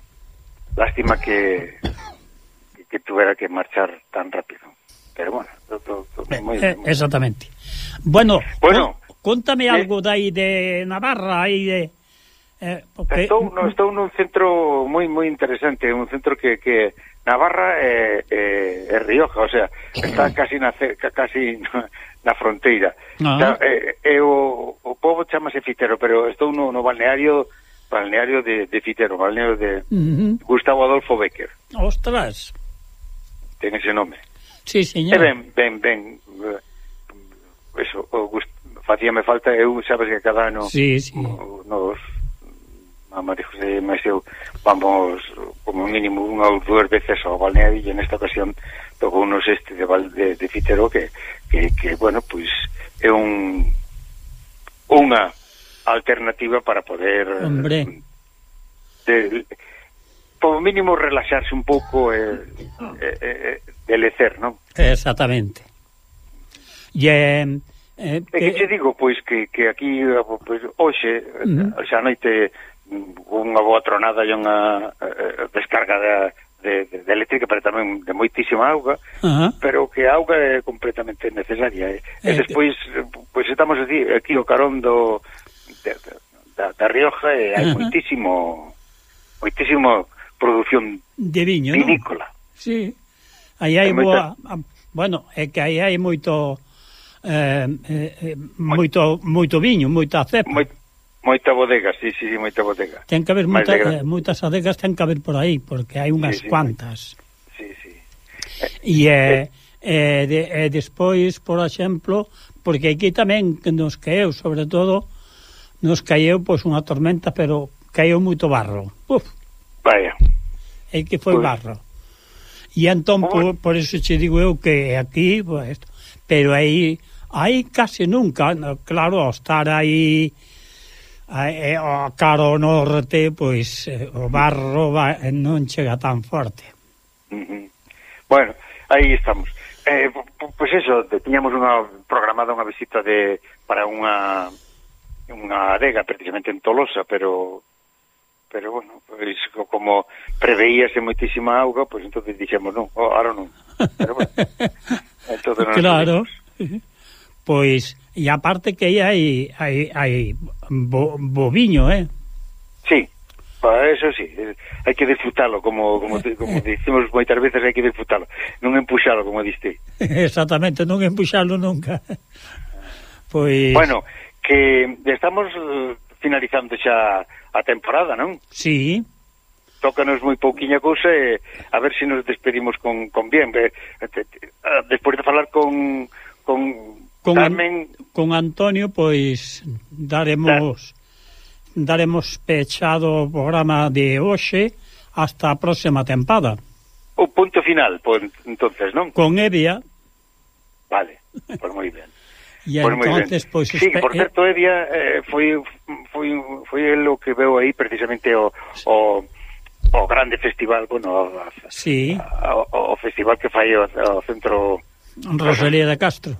D: Lástima que, que, que tuvera que marchar tan rápido. Pero bueno, to, to, to, eh, moi,
A: eh,
D: moi...
A: Exactamente. Bueno,
D: bueno
A: cuéntame
D: eh,
A: algo de de Navarra, aí de... Eh, porque...
D: Estou, no, estou nun centro moi moi interesante, un centro que, que Navarra e eh, eh, Rioja, o sea, está *laughs* casi na casi na fronteira.
A: Ah.
D: Está, eh, eh, o, o povo chamase Fitero, pero estou no, no balneario balneario de, de Fitero, balneario de
A: uh -huh.
D: Gustavo Adolfo Becker.
A: Ostras.
D: Ten ese nome.
A: Sí, señor.
D: Eh, ben, ben, ben. Eh, eso, o, facíame falta, eu sabes que cada ano
A: sí, sí.
D: nos a María José e eu vamos como mínimo unha ou dúas veces ao balneario e nesta ocasión tocou unos este de, de, de Fitero que, que, que bueno, pois é un unha alternativa para poder
A: Hombre.
D: De, como mínimo relaxarse un pouco e eh, eh, eh, delecer, non?
A: Exactamente. E eh, eh,
D: que... que che digo, pois, que, que aquí pois, hoxe, uh -huh. xa noite unha boa tronada e unha eh, eh, descarga de, de, de, de eléctrica, pero tamén de moitísima auga,
A: uh -huh.
D: pero que a auga é completamente necesaria. E,
A: eh,
D: e despois, pois pues estamos aquí, aquí o carón do, de, de, da, da Rioja e hai
A: uh -huh.
D: moitísimo moitísimo produción
A: de viño,
D: vinícola. No?
A: Sí. Aí hai,
D: hai
A: boa, moita... bueno, é que aí hai moito eh, eh, eh moito moito viño, moita cepa.
D: Moito Moita bodega, sí, sí, sí, moita bodega.
A: Ten que haber moita, eh, moitas adegas, ten que haber por aí, porque hai unhas
D: sí, sí,
A: cuantas.
D: Sí, sí.
A: E eh eh, eh, eh, de, eh, despois, por exemplo, porque aquí tamén nos caeu, sobre todo, nos caeu pois unha tormenta, pero caeu moito barro. Uf.
D: Vaya.
A: É que foi
D: Uf.
A: barro. E entón, por, por eso che digo eu que aquí, pues, pero aí, aí case nunca, claro, ao estar aí e o caro ao norte, pois eh, o barro va, non chega tan forte.
D: Uh. Bueno, aí estamos. Eh, pois eso, tiñamos unha programada unha visita de para unha unha adega precisamente en Tolosa, pero pero bueno, pois como preveíase moitísima auga, pois entonces dixemos non, oh, ahora non. Pero bueno. *laughs* entonces,
A: claro. Pois E aparte que aí hai, hai, hai bo, boviño, eh?
D: Sí, eso sí, hai que disfrutalo, como, como, como *laughs* dicimos moitas veces, hai que disfrutalo, non empuxalo, como diste. *laughs*
A: Exactamente, non empuxalo nunca. *laughs* Pois...
D: Bueno, que estamos eh, finalizando xa a temporada, non?
A: Sí.
D: Tócanos moi pouquiña cousa e a ver se si nos despedimos con, con bien. Ah, despois de falar con, con
A: con,
D: Carmen...
A: con Antonio pois daremos da... daremos pechado o programa de hoxe hasta a próxima tempada.
D: O punto final, pois, entonces, non?
A: Con Evia.
D: Vale, pois moi ben. *laughs*
A: E
D: pois
A: entonces, pois...
D: Sí, por eh, certo, Evia eh, foi, foi, foi el o que veo aí precisamente o... o o grande festival, bueno,
A: sí.
D: o, o festival que fai o, o centro
A: Rosalía de Castro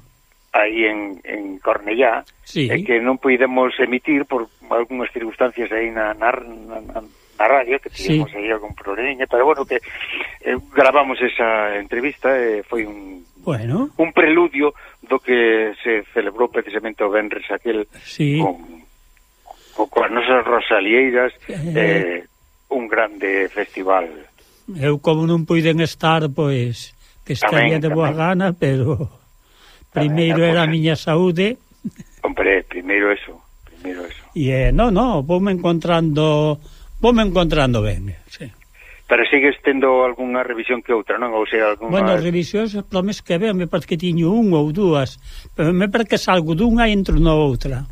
D: aí en, en Cornellá
A: sí.
D: e que non podemos emitir por algunhas circunstancias aí na, na, na, na radio que tivemos
A: sí.
D: aí algún probleminha pero bueno que eh, gravamos esa entrevista e eh, foi un
A: bueno.
D: un preludio do que se celebrou precisamente o Benres aquel
A: sí.
D: con, con, con as nosas rosalieiras
A: eh...
D: eh, un grande festival
A: eu como non puiden estar pois que estaría
D: tamén,
A: de boa
D: tamén.
A: gana pero Primeiro era a miña saúde.
D: Hombre, primeiro eso, primeiro eso.
A: E eh, no, no, voume encontrando, voume encontrando ben, sí.
D: Pero sigues tendo algunha revisión que outra, non? Ou sea, alguna...
A: Bueno, revisións, pelo menos que veo, me parece que tiño un ou dúas. Pero me parece que salgo dunha e entro na outra.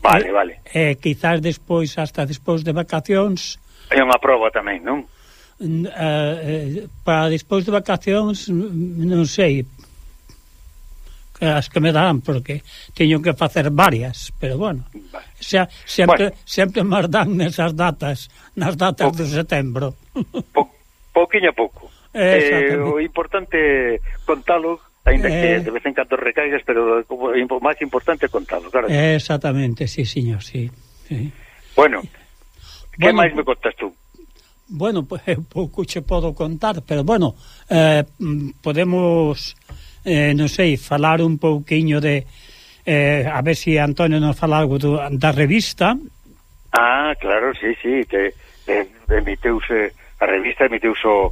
D: Vale,
A: e,
D: vale.
A: E quizás despois, hasta despois de vacacións...
D: É unha proba tamén, non?
A: Eh, eh para despois de vacacións, non sei, Eh, as que me dan porque teño que facer varias, pero bueno.
D: Vale.
A: Xa, sempre
D: bueno.
A: sempre me dan nesas datas, nas datas
D: po,
A: de setembro.
D: Po, pouquiño a pouco.
A: Eh,
D: eh o importante contalo Ainda
A: eh,
D: que de vez en cando recaigas, pero como máis importante contalo, claro.
A: Exactamente, sí, señor, sí. sí.
D: Bueno, eh, que
A: bueno,
D: máis me contas tú?
A: Bueno, pues, *laughs* pouco che podo contar, pero bueno, eh, mm, podemos eh, non sei, falar un pouquiño de... Eh, a ver se si Antonio nos fala algo do, da revista.
D: Ah, claro, sí, sí, te, te, emiteuse, a revista emiteuse o,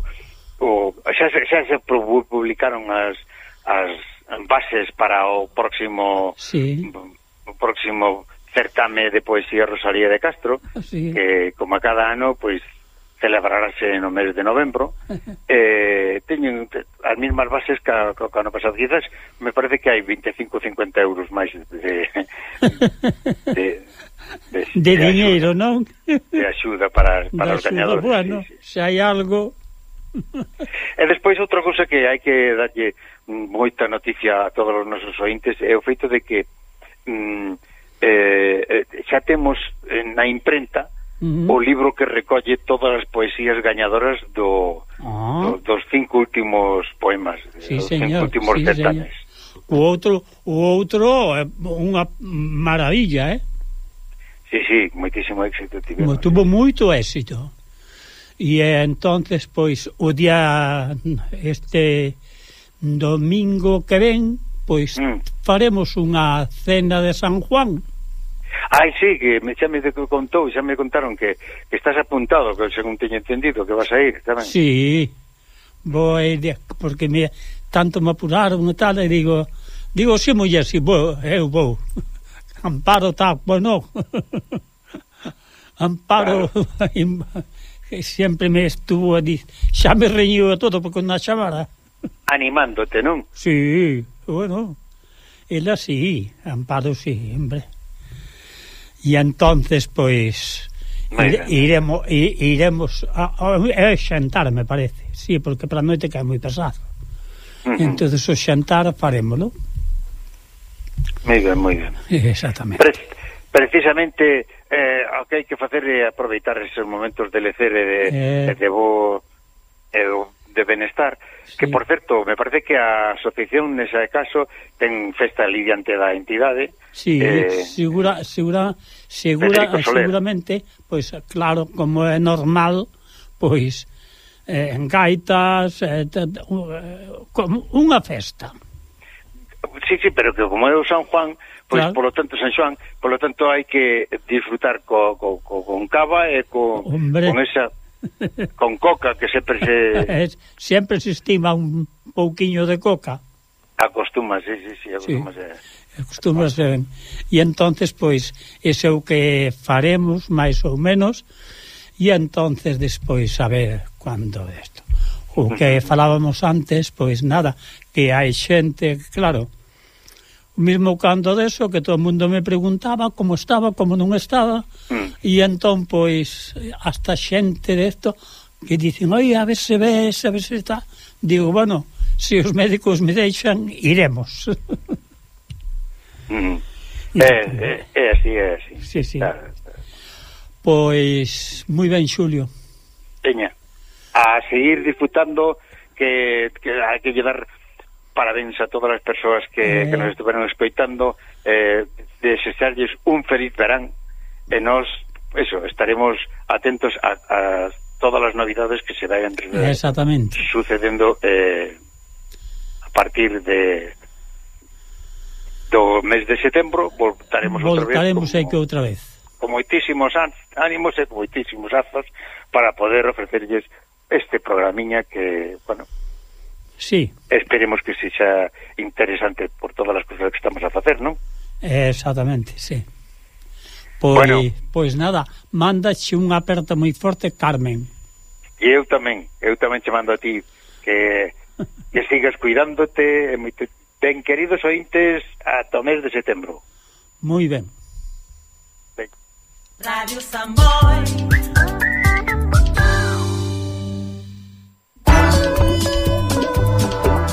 D: o, xa, xa se publicaron as, as bases para o próximo
A: sí.
D: o próximo certame de poesía Rosalía de Castro, ah,
A: sí.
D: que como a cada ano, pois pues, celebrarase no mes de novembro *laughs* eh, teñen as mesmas bases que, que, que ano pasado quizás me parece que hai 25 50 euros máis de *laughs* de, de,
A: de,
D: de
A: diñeiro, non?
D: de axuda para, para
A: de
D: os gañadores
A: bueno,
D: sí, sí.
A: se hai algo
D: e despois outra cousa que hai que darlle moita noticia a todos os nosos ointes é o feito de que mm, eh, eh xa temos eh, na imprenta
A: uh -huh.
D: o libro que recolle todas as poesías gañadoras do,
A: ah.
D: do dos cinco últimos poemas, eh,
A: sí,
D: dos
A: señor,
D: cinco últimos
A: sí,
D: certames.
A: O outro, o outro é unha maravilla, eh?
D: Sí, sí, moitísimo éxito tivemos.
A: Tuvo eh. moito éxito. E entonces pois o día este domingo que ven, pois
D: mm.
A: faremos unha cena de San Juan
D: Ai, sí, que me, xa me contou, xa me contaron que, que estás apuntado, que según teño entendido, que vas a ir tamén.
A: Sí, vou a ir, porque me, tanto me apuraron e tal, e digo, digo, sí, muller, sí, vou, eu vou. *laughs* Amparo tal, bueno, *laughs* Amparo claro. *laughs* sempre me estuvo a dir, xa me reñiu a todo, porque na chamara.
D: Animándote, non?
A: Sí, bueno, ela sí, Amparo sí, hombre e entonces pois iremos iremos a, a, a xantar, me parece. Sí, porque para a noite cae moi pesado.
D: Uh -huh.
A: Entonces o xantar farémolo.
D: Moi ben, moi ben. *laughs*
A: Exactamente.
D: Pre precisamente eh, o que hai que facer é aproveitar esos momentos de lecer e de,
A: eh...
D: de bo... do de Benestar,
A: sí.
D: que, por certo, me parece que a asociación, nese caso, ten festa lidiante da entidade.
A: Sí,
D: eh,
A: segura, segura, segura, seguramente, pois, claro, como é normal, pois, eh, en gaitas, eh, eh, como unha festa.
D: Sí, sí, pero que como é o San Juan, pois
A: claro.
D: polo tanto San Xoán, polo tanto hai que disfrutar co, co, co, con cava e co,
A: Hombre.
D: con esa Con coca, que sempre se... *laughs*
A: Es, sempre se estima un pouquiño de coca.
D: Acostuma, sí, sí, sí, acostuma sí.
A: Se... E entonces pois, ese é o que faremos, máis ou menos, e entonces despois a ver cando isto. O que falábamos antes, pois nada, que hai xente, claro, Mesmo cando deso que todo o mundo me preguntaba como estaba, como non estaba,
D: mm.
A: e entón, pois, hasta xente de esto que dicen, oi, a ver se ves, a ver se está... Digo, bueno, se os médicos me deixan, iremos.
D: mm. É, é, é así, é así.
A: Sí, sí.
D: Claro.
A: Pois, moi ben, Xulio.
D: Teña, a seguir disfrutando que, que hai que llevar parabéns a todas as persoas que,
A: eh.
D: que nos estiveron escoitando, eh, desexarlles un feliz verán, e nos eso, estaremos atentos a, a todas as novidades que se vayan
A: Exactamente.
D: sucedendo eh, a partir de do mes de setembro voltaremos, voltaremos outra vez como,
A: outra vez
D: con moitísimos ánimos e moitísimos azos para poder ofrecerlles este programiña que, bueno,
A: Sí.
D: Esperemos que sexa interesante por todas as cousas que estamos a facer, non?
A: Exactamente, sí. Pois,
D: bueno.
A: pois nada, mandaxe un aperto moi forte, Carmen.
D: E eu tamén, eu tamén che mando a ti que, *laughs* que sigas cuidándote e moito ben queridos ointes ata o mes de setembro.
A: Moi ben. ben.
E: Radio Samboy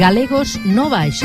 F: Galegos no baix.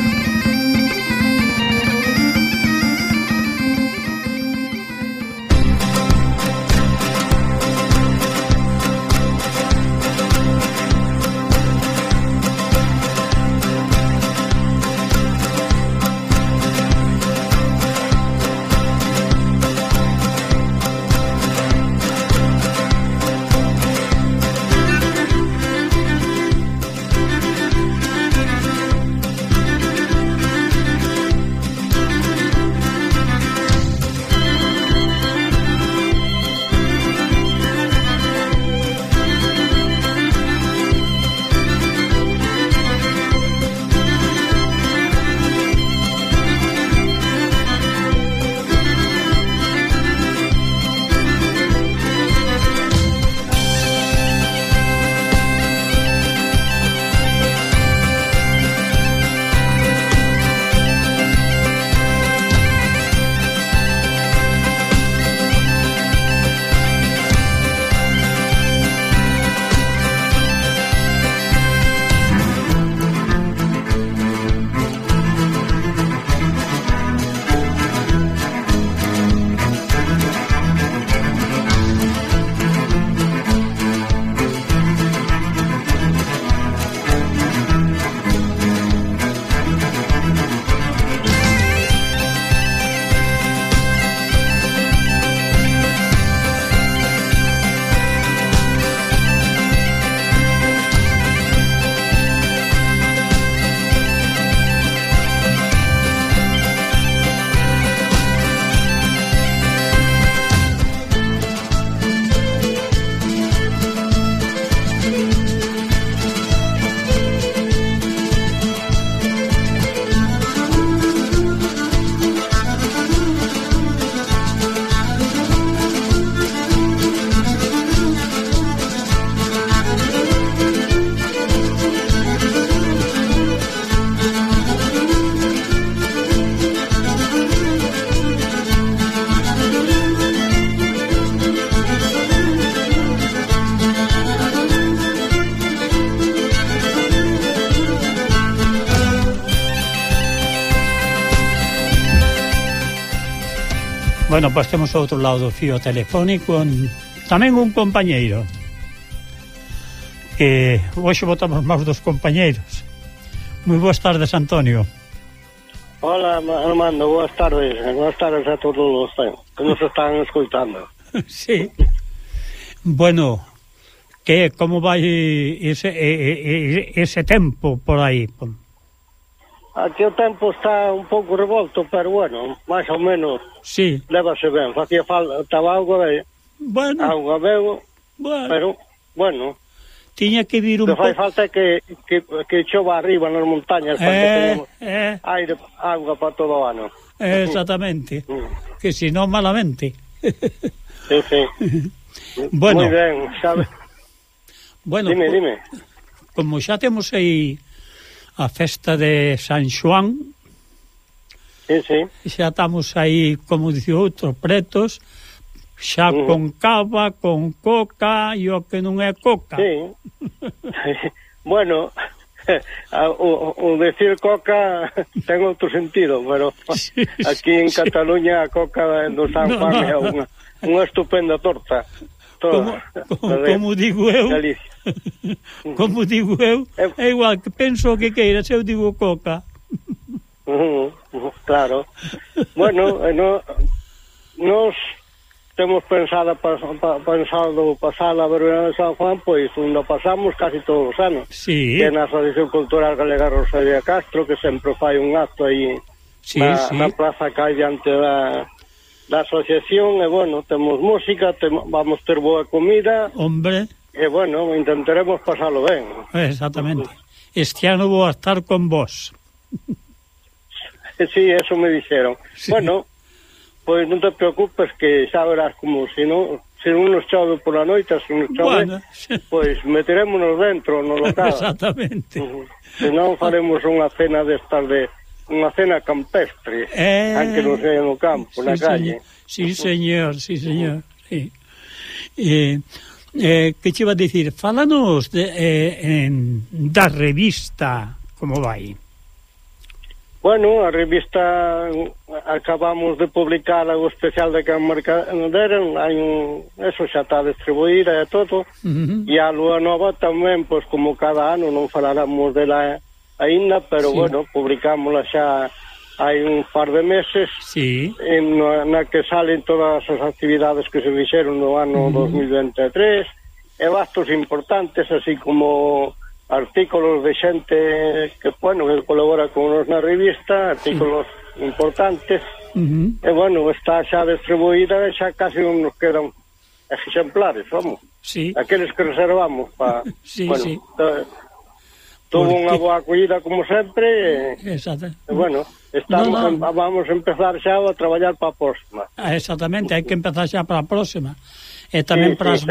A: Bueno, pois temos outro lado do fío telefónico Tamén un compañeiro. Que hoxe votamos máis dos compañeiros. Moi boas tardes, Antonio.
G: Hola, Armando, boas tardes. Boas tardes a todos os que nos están escoitando. *laughs*
A: Sí. Bueno, que como vai ese, ese tempo por aí?
G: Pois Aquí o tempo está un pouco revolto, pero bueno, máis ou menos
A: sí.
G: levase ben. Facía falta, estaba auga ben,
A: bueno.
G: auga ben,
A: bueno.
G: pero bueno.
A: Tiña que vir un
G: pouco... fai falta que, que, que chova arriba nas montañas
A: eh, para
G: que eh, teñamos
A: eh.
G: aire, auga para todo o ano.
A: Exactamente, *laughs* mm. que si non malamente. *laughs*
G: sí, sí.
A: bueno.
G: Moi ben, sabe.
A: Bueno,
G: dime, dime.
A: Como xa temos aí a festa de San Xoán.
G: Sí, sí.
A: Xa estamos aí, como dicía outro, pretos, xa uh -huh. con cava, con coca e o que non é coca.
G: Sí. *laughs* bueno, *laughs* o, o decir coca *laughs* ten outro sentido, pero sí, aquí en Cataluña a coca do San Juan no, no, é unha, unha estupenda torta
A: toda, Como, como digo eu, Galicia. *laughs* como digo eu, é igual que penso o que queira, se eu digo coca.
G: Claro. Bueno, eh, no, nos temos pensado, pensado pasar a verbena de San Juan, pois onde pasamos casi todos os anos.
A: Sí.
G: Que na Asociación Cultural Galega Rosalía Castro, que sempre fai un acto aí
A: sí,
G: na,
A: sí.
G: na plaza que hai diante da, da asociación e bueno, temos música, tem, vamos ter boa comida.
A: Hombre.
G: E bueno, intentaremos pasalo ben.
A: Exactamente. Este ano vou estar con vos.
G: Sí, eso me dixeron. Sí. Bueno, pois pues non te preocupes que xa verás como se si non se non nos chove pola noite, se nos chove, bueno. pois meterémonos dentro no local. *laughs*
A: Exactamente. Uh -huh.
G: Se non faremos unha cena destas de, unha cena campestre,
A: eh...
G: anche non sei no campo,
A: sí,
G: na calle.
A: Sí, señor, sí, señor. Sí. Eh, eh, que che va a dicir? Fálanos de, eh, en, da revista, como vai?
G: Bueno, a revista mm, acabamos de publicar o especial de Can Mercader, hai un, eso xa está distribuída e todo,
A: uh -huh.
G: e a Lua Nova tamén, pois como cada ano non falaramos dela aínda, pero sí. bueno, publicámola xa hai un par de meses
A: sí.
G: en, na que salen todas as actividades que se fixeron no ano uh -huh. 2023 e bastos importantes así como artículos de xente que, bueno, que colabora con nos na revista artículos sí. importantes
A: uh -huh.
G: e bueno, está xa distribuída e xa casi non nos quedan exemplares, vamos
A: sí.
G: aqueles que reservamos para *laughs*
A: sí,
G: bueno,
A: sí.
G: Tuvo porque... unha boa acollida como sempre e, e bueno, estamos
A: no, no.
G: vamos empezar xa a traballar para a próxima.
A: Ah, exactamente, hai que empezar xa para a próxima. E tamén
G: sí,
A: para,
G: sí,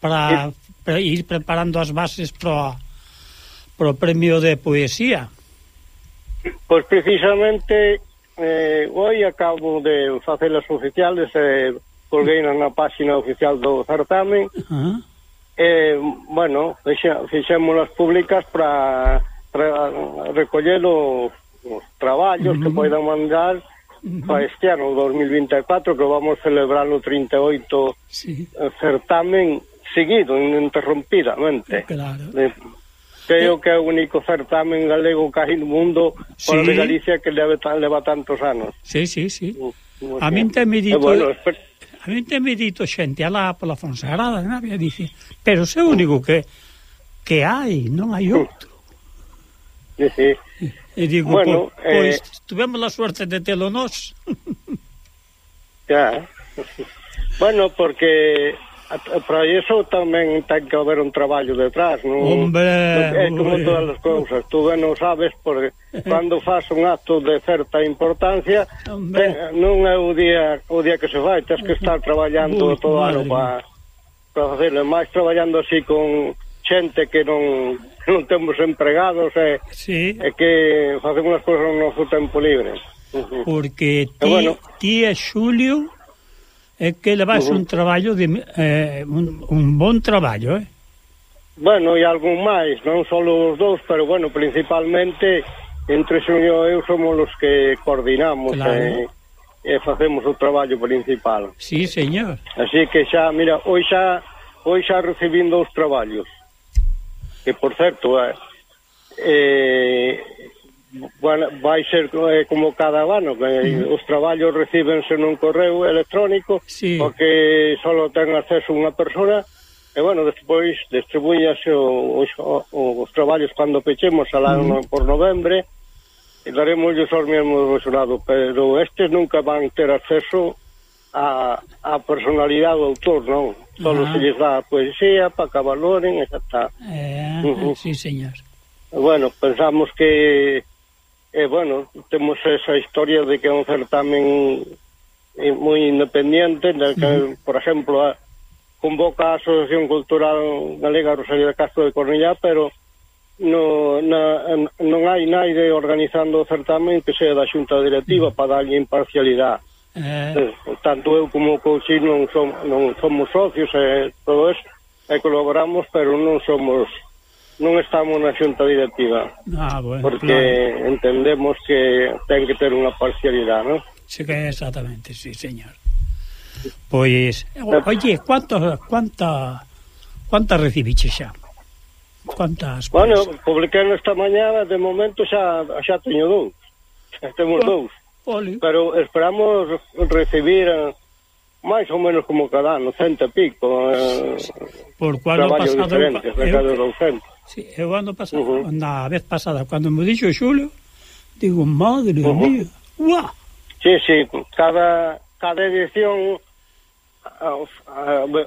A: para, para ir preparando as bases para pro premio de poesía.
G: Pois precisamente eh, hoy acabo de facer as oficiales eh, colguei na páxina oficial do certame
A: uh -huh
G: eh, bueno, fixemos as públicas para recoller os, os traballos uh -huh. que poidan mandar uh -huh. para este ano 2024 que vamos celebrar o 38
A: sí.
G: Eh, certamen seguido, ininterrumpidamente
A: Claro.
G: De, creo que é o único certamen galego que hai no mundo
A: sí.
G: fora de Galicia que leva, leva tantos anos.
A: Sí, sí, sí.
G: Bueno,
A: a min tamén dito...
G: Eh, bueno,
A: espero a mí me dito xente alá pola Fonsagrada, Navia, dice, pero se o único que que hai, non hai outro.
G: Sí, sí.
A: E digo,
G: bueno,
A: pois,
G: eh...
A: Pois, tuvemos tivemos a suerte de telo nós.
G: ya. Bueno, porque Para iso tamén ten que haber un traballo detrás, non?
A: Hombre,
G: é como
A: hombre.
G: todas as cousas, tú ben o sabes porque *laughs* cando faz un acto de certa importancia,
A: hombre.
G: Eh, non é o día o día que se fai, tens que estar traballando
A: Ui,
G: todo ano para para facelo, máis traballando así con xente que non *laughs* non temos empregados e,
A: sí.
G: e que facemos as cousas no noso tempo libre.
A: Porque ti,
G: bueno,
A: ti e Xulio é que levas
G: uh -huh.
A: un traballo de, eh, un, un bon traballo, eh?
G: Bueno, e algún máis, non só os dous, pero bueno, principalmente entre Xuño e eu somos os que coordinamos
A: claro.
G: e, e facemos o traballo principal.
A: Sí, señor.
G: Así que xa, mira, hoy xa hoy xa recibindo os traballos. Que por certo, eh, eh bueno, vai ser eh, como cada ano que
A: mm.
G: os traballos recíbense nun correo electrónico
A: sí.
G: porque só ten acceso unha persona e bueno, despois distribuíase os, os, os traballos cando pechemos al
A: ano
G: mm. por novembre e daremos os mesmos resultados pero estes nunca van ter acceso a, a personalidade do autor, non? Solo
A: ah.
G: se lles dá a poesía para que valoren e xa está.
A: Eh,
G: uh -huh.
A: sí, señor.
G: Bueno, pensamos que E, bueno, temos esa historia de que é un certamen eh, moi independiente, na que, por exemplo, a, convoca a Asociación Cultural Galega Rosario de Castro de Cornellá, pero no, na, non hai naide organizando o certamen que sea da xunta directiva para darlle imparcialidade.
A: Eh.
G: eh... Tanto eu como o Couchín non, som, non somos socios e eh, todo eso, e colaboramos, pero non somos non estamos na xunta directiva.
A: Ah, bueno,
G: porque
A: claro.
G: entendemos que ten que ter unha parcialidade, non?
A: Sí, que exactamente, sí, señor. Pois, oye, cuántos cuánta cuántas recibiche xa? Cuántas? Pois?
G: Bueno, publiquei esta mañá, de momento xa xa teño dous. Xa temos
A: oh,
G: dous. Pero esperamos recibir eh, máis ou menos como cada ano, cento e pico. Eh,
A: Por cual
G: o
A: pasado...
G: Diferente,
A: eu,
G: eu,
A: Sí, eu ano pasado,
G: uh -huh.
A: na vez pasada, cando me dixo Xulio, digo, madre
G: uh -huh.
A: mía, uá!
G: Sí, sí, cada, cada edición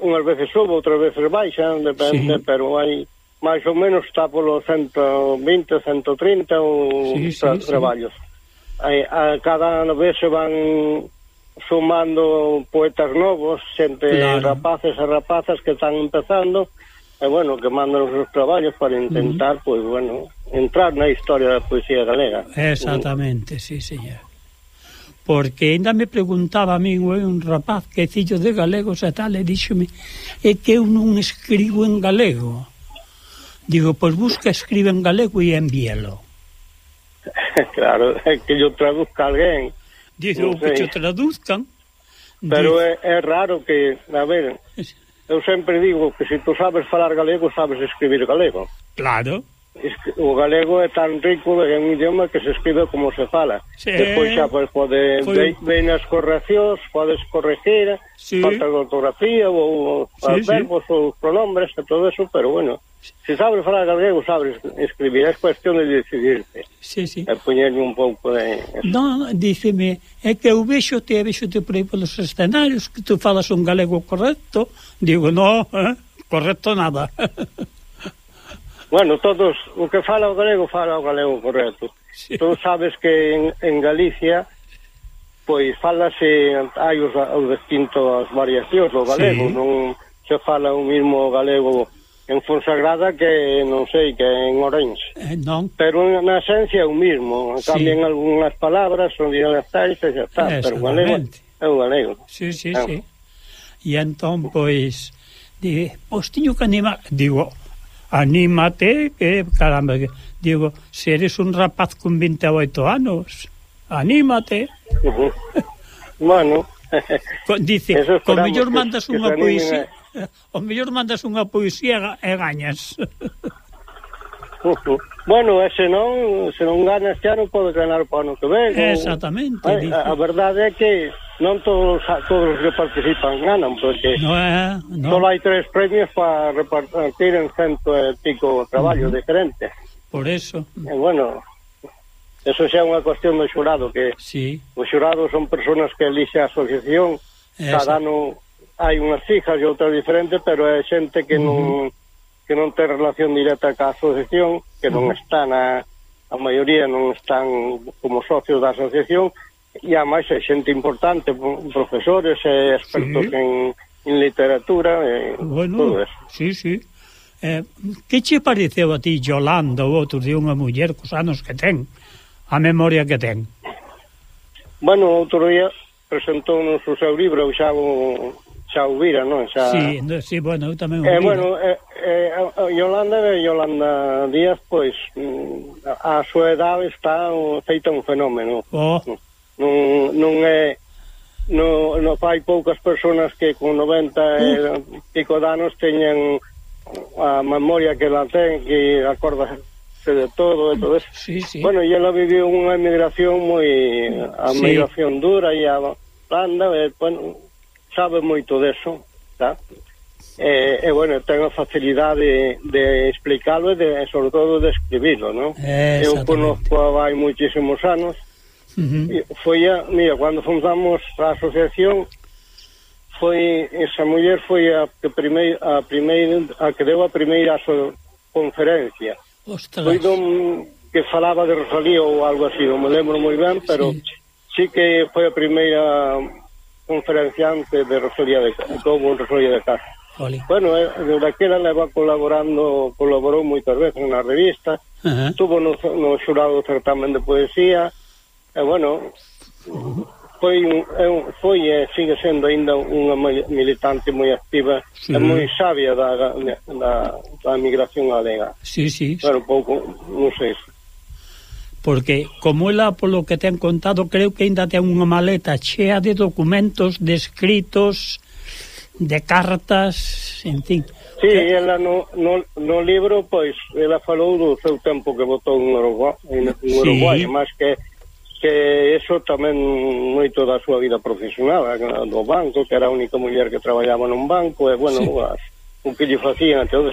G: unhas veces subo, outras veces baixa, depende,
A: sí.
G: pero hai máis ou menos está polo 120, 130 ou
A: sí,
G: tra
A: sí,
G: traballos. Sí. A, a cada vez se van sumando poetas novos, xente
A: claro.
G: rapaces e rapazas que están empezando e bueno, que mandan os seus traballos para intentar, pois, pues, bueno, entrar na historia da poesía galega.
A: Exactamente, sí, señor. Porque ainda me preguntaba a mí un rapaz que fillo de galegos e tal, e díxome, é que eu non escribo en galego. Digo, pois pues busca, escribe en galego e envíelo. *laughs*
G: claro, é que yo traduzca alguén.
A: Digo,
G: no
A: que te traduzcan.
G: Pero é, é raro que, a ver, eu sempre digo que se tú sabes falar galego, sabes escribir galego.
A: Claro.
G: O galego é tan rico, é un idioma que se escribe como se fala.
A: Sí.
G: Despois xa pues, pode,
A: Foi...
G: ven as correccións, podes corregir,
A: sí.
G: falta de ortografía, ou
A: sí,
G: os verbos, sí. ou pronombres, e todo eso, pero bueno, se sabes falar galego, sabes escribir, é cuestión de decidirte.
A: Sí, sí.
G: E poñerle un pouco de...
A: Non, díceme, é que eu vexo te, vexo te por aí polos escenarios, que tú falas un galego correcto, digo, non, eh? correcto nada. *laughs*
G: Bueno, todos, o que fala o galego, fala o galego correcto.
A: Sí.
G: Tú sabes que en, en Galicia pois falase hai os, os distintos variacións do galego,
A: sí.
G: non se fala o mismo galego en Fonsagrada que non sei que en Orense.
A: Eh, non.
G: Pero na esencia é o mismo,
A: sí.
G: cambian algunhas palabras, son dialectais e xa está, pero o galego é o galego.
A: Sí, sí,
G: ah.
A: sí. E entón pois di, pois tiño que animar, digo, anímate, que caramba, que, digo, se eres un rapaz con 28 anos, anímate.
G: Uh -huh.
A: bueno, *laughs* dice,
G: o
A: mellor mandas
G: que,
A: unha poesía, *laughs* o mellor mandas unha poesía e gañas. *laughs*
G: uh. Bueno, e se non, se non ganas xa non podes ganar para o ano que ven.
A: Exactamente.
G: Ou...
A: Ay,
G: a, a verdade é que non todos todos os que participan ganan, porque
A: no, é, no.
G: só hai tres premios para repartir en cento e pico traballos uh -huh. diferentes.
A: Por eso.
G: E bueno, eso xa é unha cuestión do xurado, que
A: sí.
G: os xurados son personas que elixe a asociación, Esa. cada ano hai unhas fijas e outras diferentes, pero é xente que non... Uh -huh que non ten relación directa ca asociación, que non está na a maioría non están como socios da asociación E ademais é xente importante, profesores, é expertos
A: sí.
G: en, en literatura, e
A: bueno, todo
G: eso.
A: Sí, sí. Eh, que che pareceu a ti Yolanda ou outro de unha muller cos anos que ten, a memoria que ten?
G: Bueno, outro día presentounos o seu libro, xa o, xa o vira, non? Xa...
A: Sí, no, sí, bueno, eu tamén o
G: eh. Bueno, eh, eh, Yolanda de Yolanda Díaz, pois, mm, a súa edade está feita un fenómeno.
A: Oh.
G: Mm non, non é no, no fai poucas persoas que con 90 e pico danos teñen a memoria que la ten que acorda de todo e todo eso.
A: Sí, sí.
G: Bueno, e ela viviu unha emigración moi a
A: sí.
G: dura e a Holanda, e, bueno, sabe moito deso, tá? E, e bueno, ten a facilidade de, de explicalo e de, sobre todo de escribilo, non? Eh,
A: Eu
G: conozco a vai moitísimos anos, -huh. Foi a, mira, cando fundamos a asociación foi esa muller foi a que primeira a primeira a que deu a primeira so, conferencia.
A: Ostras.
G: Foi dun que falaba de Rosalía ou algo así, non me lembro moi ben, pero sí. sí que foi a primeira conferenciante de Rosalía de como Rosalía de Castro.
A: Oli.
G: Bueno, eh, desde aquela leva colaborando, colaborou moitas veces na revista,
A: uh -huh.
G: estuvo no, no xurado certamen de poesía, E, bueno, foi, un, foi e sigue sendo ainda unha militante moi activa
A: sí.
G: e moi sabia da, da, da migración galega.
A: Sí, sí.
G: Pero pouco, non sei
A: porque como ela polo que te han contado creo que ainda ten unha maleta chea de documentos, de escritos de cartas en fin
G: Sí, que... ela no, no, no libro pois ela falou do seu tempo que votou en Uruguai, en Uruguai
A: sí.
G: máis que que eso tamén moito da súa vida profesional eh, do banco, que era a única muller que traballaba nun banco, e bueno,
A: sí.
G: as, o que lle facían, entonces,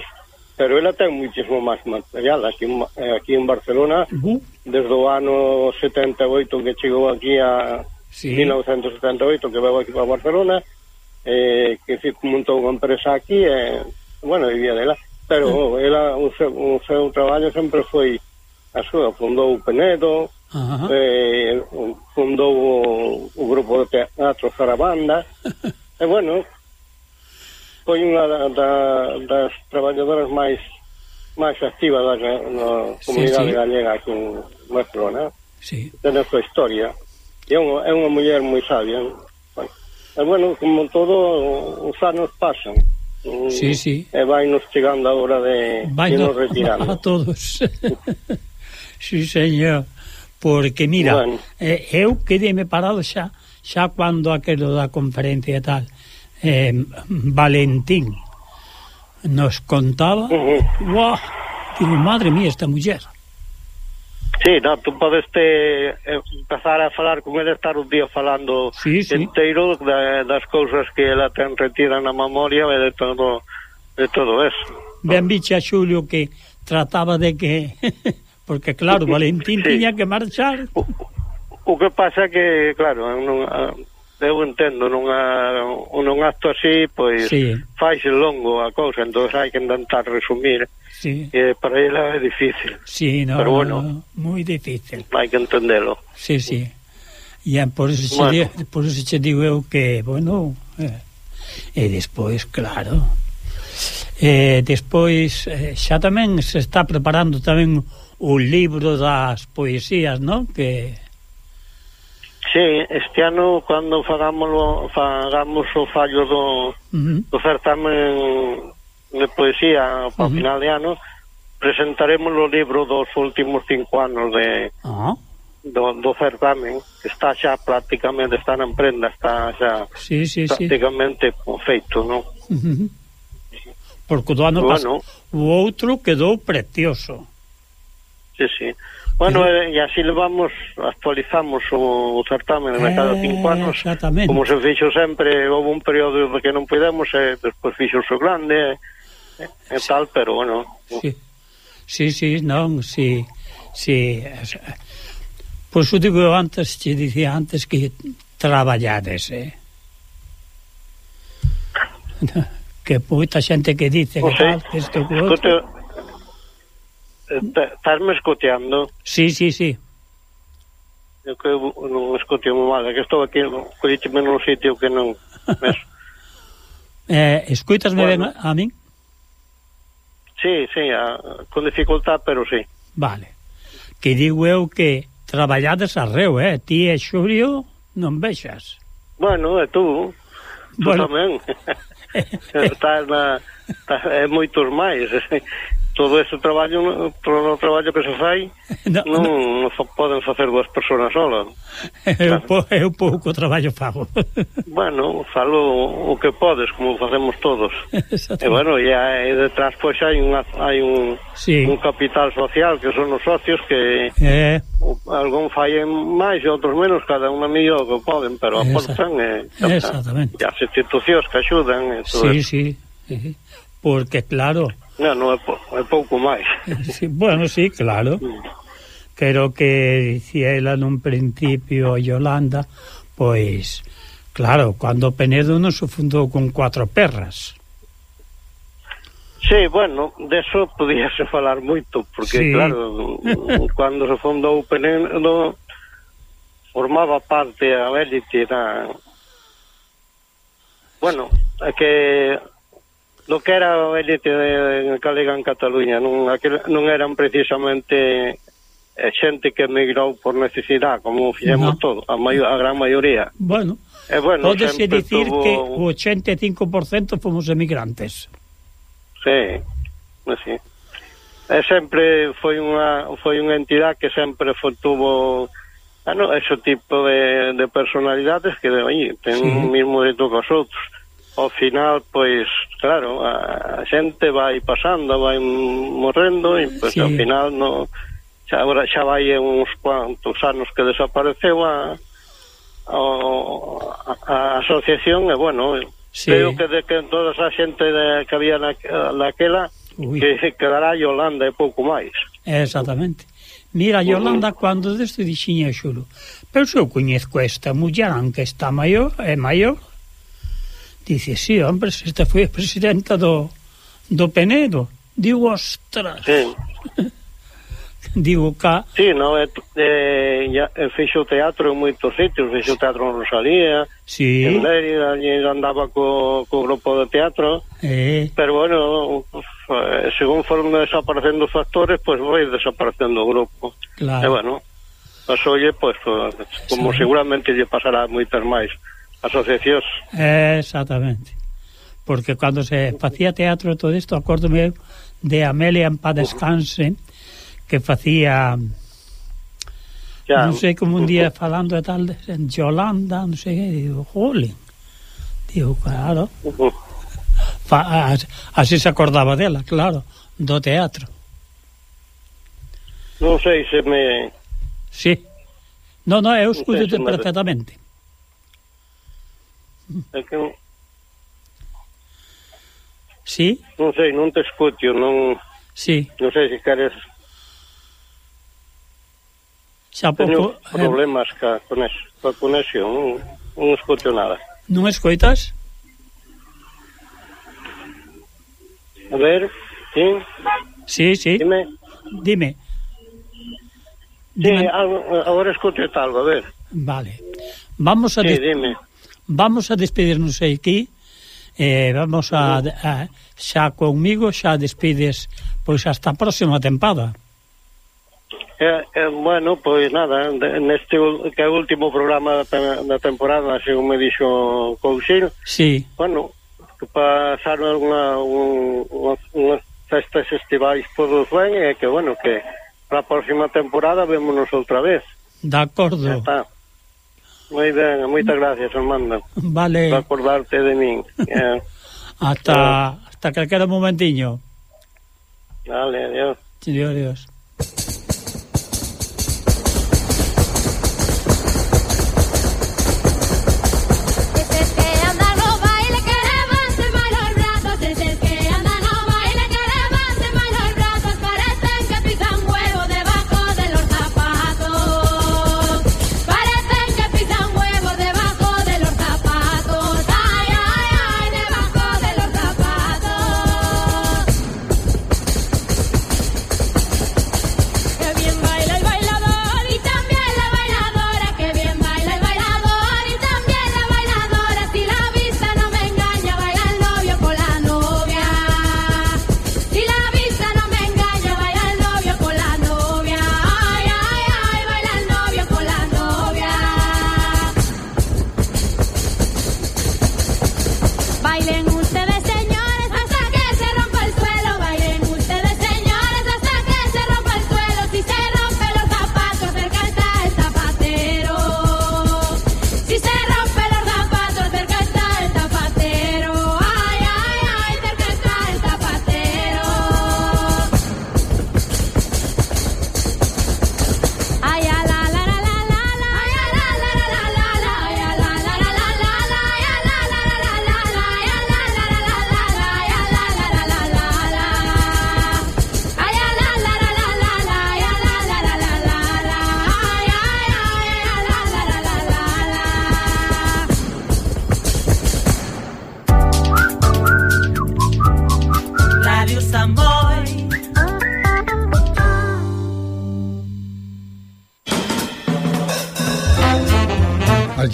G: pero ela ten muitísimo máis material aquí, eh, aquí en Barcelona,
A: uh -huh.
G: desde o ano 78 que chegou aquí a
A: sí.
G: 1978, que veu aquí para Barcelona, eh, que montou unha empresa aquí, e, eh, bueno, vivía dela, pero uh -huh. ela, o seu, o seu traballo sempre foi a súa, fundou o Penedo,
A: Ajá.
G: eh, fundou o, o grupo de teatro Zarabanda *laughs* e eh, bueno foi unha da, da, das traballadoras máis máis activas da na comunidade
A: sí, sí.
G: galega aquí en Barcelona
A: sí.
G: ten a súa historia e é unha, é unha muller moi sabia bueno, e bueno, como todo os anos pasan
A: sí, sí.
G: Eh, e vai nos chegando a hora de,
A: vai
G: de
A: nos *laughs*
G: retirando
A: a todos *laughs* sí señor porque mira,
G: bueno.
A: eh, eu quedeme parado xa xa cando aquelo da conferencia e tal eh, Valentín nos contaba
G: uh
A: -huh. digo, madre mía esta muller
G: Sí, no, tú podeste eh, empezar a falar con ele estar un día falando
A: sí, sí.
G: inteiro da, das cousas que ela ten retira na memoria e de todo de todo eso.
A: Ben biche a Xulio que trataba de que *laughs* porque claro, Valentín
G: sí.
A: tiña que marchar.
G: O, o que pasa que, claro, non eu entendo nunha, nun acto así, pois
A: sí.
G: faise longo a cousa, entón hai que intentar resumir.
A: Sí.
G: E para ela é difícil.
A: Sí, no,
G: Pero bueno,
A: no, moi difícil.
G: Hai que entendelo.
A: Sí, sí. E por eso,
G: bueno.
A: Digo, por eso che digo eu que, bueno, eh, e despois, claro, eh, despois eh, xa tamén se está preparando tamén o libro das poesías, non? Que
G: Sí, este ano cando fagámoslo, fagamos o fallo do,
A: uh -huh.
G: do certamen de poesía para
A: uh -huh.
G: final de ano, presentaremos o libro dos últimos cinco anos de
A: uh -huh.
G: do, do certamen, que está xa prácticamente, está na emprenda está xa
A: sí, sí,
G: prácticamente sí. feito, non?
A: Uh -huh. Porque do ano
G: bueno.
A: pas... o outro quedou precioso
G: sí, sí. Bueno, eh, e así levamos, actualizamos o, o certamen eh, cada cinco anos.
A: Exactamente.
G: Como se fixo sempre, houve un período que non podemos, e eh, despois fixo o grande, e, e sí. tal, pero bueno...
A: Sí, sí, sí non, sí, sí... Eh, por eso digo antes, te dicía antes que traballades, eh? *laughs* que moita xente que dice que tal, que isto que outro
G: estás me escoteando?
A: Sí, sí, sí.
G: Eu que non escoteo mal, que estou aquí, colícheme nun sitio que non... Mes. *laughs*
A: eh, escoitasme
G: bueno.
A: ben a min?
G: Sí, sí, a, con dificultad, pero sí.
A: Vale. Que digo eu que traballades arreu, eh? Ti e Xulio non vexas.
G: Bueno, e tú, tú
A: bueno.
G: tamén. *laughs* estás na, estás, é moitos máis. *laughs* todo ese traballo todo o traballo que se fai *laughs*
A: no,
G: non, no. non poden facer dúas persoas solas *laughs*
A: eu, claro. po, eu pouco traballo fago *laughs*
G: bueno, falo o que podes como facemos todos e bueno, e aí detrás pois hai, unha, hai un,
A: sí.
G: un capital social que son os socios que
A: eh.
G: algún fallen máis e outros menos cada un mellor que poden pero aportan e, e as institucións que axudan e todo
A: sí,
G: eso.
A: sí, sí porque claro
G: Non, non é, po é pouco máis. *laughs*
A: Sí, bueno, sí, claro. Pero que dicía ela nun principio Yolanda, pois, claro, cando Penedo non se fundou con cuatro perras.
G: Sí, bueno, deso podíase falar moito, porque,
A: sí.
G: claro, *laughs* cando se fundou Penedo formaba parte a élite da... Bueno, é que do que era o élite de, de Galega en Cataluña. Non, aquel, non eran precisamente eh, xente que emigrou por necesidade, como fixemos
A: no.
G: todo, a, maio, a gran maioría.
A: Bueno, eh,
G: e bueno podese
A: dicir
G: tuvo...
A: que o 85% fomos emigrantes.
G: Sí, así. E sempre foi unha, foi unha entidade que sempre foi, tuvo ah, ano, ese tipo de, de personalidades que de, oye, ten
A: sí.
G: o mismo de todos os outros ao final, pois, claro, a, a xente vai pasando, vai morrendo e, pois,
A: sí.
G: ao final, no, xa, agora xa vai uns cuantos anos que desapareceu a, a, a asociación, e, bueno,
A: sí.
G: creo que de que toda esa xente de, que había na, naquela,
A: Ui.
G: que quedará Yolanda e pouco máis.
A: Exactamente. Mira, Yolanda, cando deste dixiña xulo, pero eu coñezco esta muller, anque está maior, é maior, Dice, sí, hombre, esta foi a presidenta do, do Penedo. Digo, ostras.
G: Sí. *laughs*
A: Digo, cá...
G: Sí, no, é, é, é, fixo teatro en moitos sitios, fixo teatro en Rosalía,
A: sí.
G: en Lérida, e andaba co, co grupo de teatro,
A: eh.
G: pero bueno, eh, según foron desaparecendo factores, pois pues, vai desaparecendo o grupo.
A: Claro.
G: E bueno, as olle, pois, pues, eh, como
A: sí.
G: seguramente lle pasará moitas máis asociacións.
A: Exactamente. Porque cando se facía teatro todo isto, acórdome de Amelia en paz descanse, que facía
G: ya,
A: non sei como un día falando e tal de Yolanda, non sei que, digo, jolín. Digo, claro. Fa, así se acordaba dela, claro, do teatro.
G: Non sei se me...
A: Sí. No, no, eu escuto perfectamente.
G: É que eu...
A: Sí?
G: Non sei, non te escucho, non...
A: Sí.
G: Non sei se queres...
A: Xa pouco... Teño
G: problemas ca, con eso, ca conexión, non, non escucho nada.
A: Non escoitas?
G: A ver, sí?
A: Sí, sí.
G: Dime.
A: Dime. Dime.
G: Sí, algo, eh, agora escucho algo, a ver.
A: Vale. Vamos a...
G: Sí, dime
A: vamos a despedirnos aquí eh, vamos a, a xa conmigo xa despides pois hasta a próxima tempada
G: Eh, eh, bueno, pois nada, neste que é o último programa da, da temporada, según me dixo Cousil.
A: Sí.
G: Bueno, pasaron unha, un, unhas festas estivais todos ben e que, bueno, que para a próxima temporada vémonos outra vez.
A: De acordo.
G: Está. Moi ben, moitas gracias, Armando.
A: Vale.
G: Por acordarte de min. eh. *laughs*
A: Hasta, hasta calquera momentiño.
G: Vale, adiós.
A: Adiós, adiós.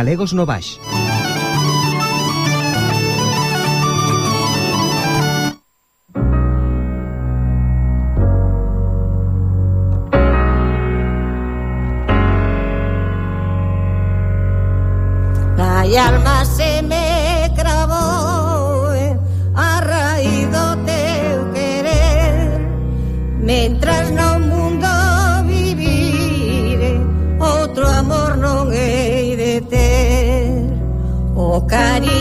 H: Galegos no Baix.
I: carinho.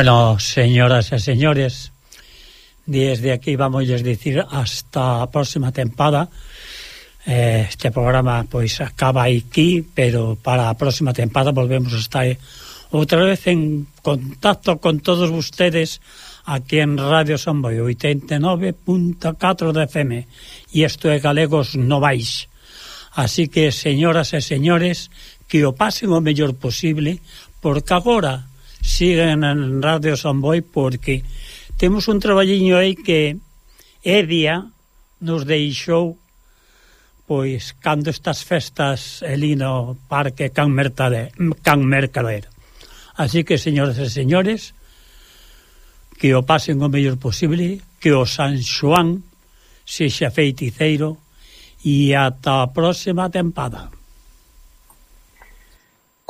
A: Bueno, señoras e señores, desde aquí vamos a dicir hasta a próxima tempada. Eh, este programa pois acaba aquí, pero para a próxima tempada volvemos a estar outra vez en contacto con todos ustedes aquí en Radio Samboy 89.4 de FM e isto é Galegos Novais así que señoras e señores que o pasen o mellor posible porque agora sigan en Radio Samboy porque temos un traballiño aí que Edia nos deixou pois cando estas festas elino Parque Can, Mertade, Can Mercader. Así que, señores e señores, que o pasen o mellor posible, que o San Xoán sexa feiticeiro e ata a próxima tempada.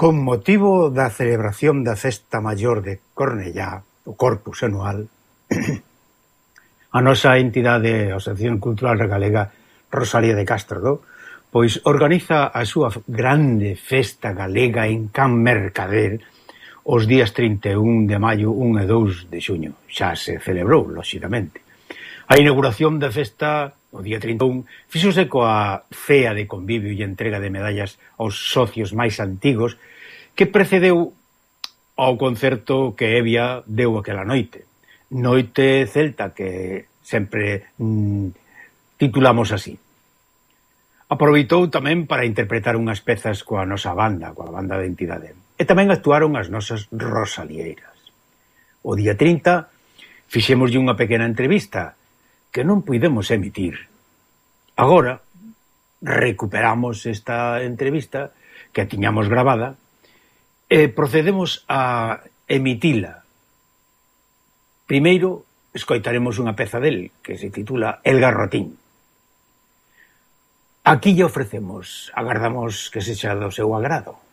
J: Con motivo da celebración da Festa Maior de Cornellá, o Corpus anual, *clears throat* a nosa entidade, a Asociación Cultural Galega Rosalía de Castro, do, pois organiza a súa grande festa galega en Can Mercader os días 31 de maio, 1 e 2 de xuño. Xa se celebrou, lóxicamente. A inauguración da festa o día 31, fixose coa cea de convivio e entrega de medallas aos socios máis antigos que precedeu ao concerto que Evia deu aquela noite. Noite celta que sempre mm, titulamos así. Aproveitou tamén para interpretar unhas pezas coa nosa banda, coa banda de entidade. E tamén actuaron as nosas rosalieiras. O día 30 fixemos unha pequena entrevista que non puidemos emitir. Agora recuperamos esta entrevista que tiñamos gravada E procedemos a emitila. Primeiro escoitaremos unha peza del que se titula El garrotín. Aquí lle ofrecemos, agardamos que sexa do seu agrado.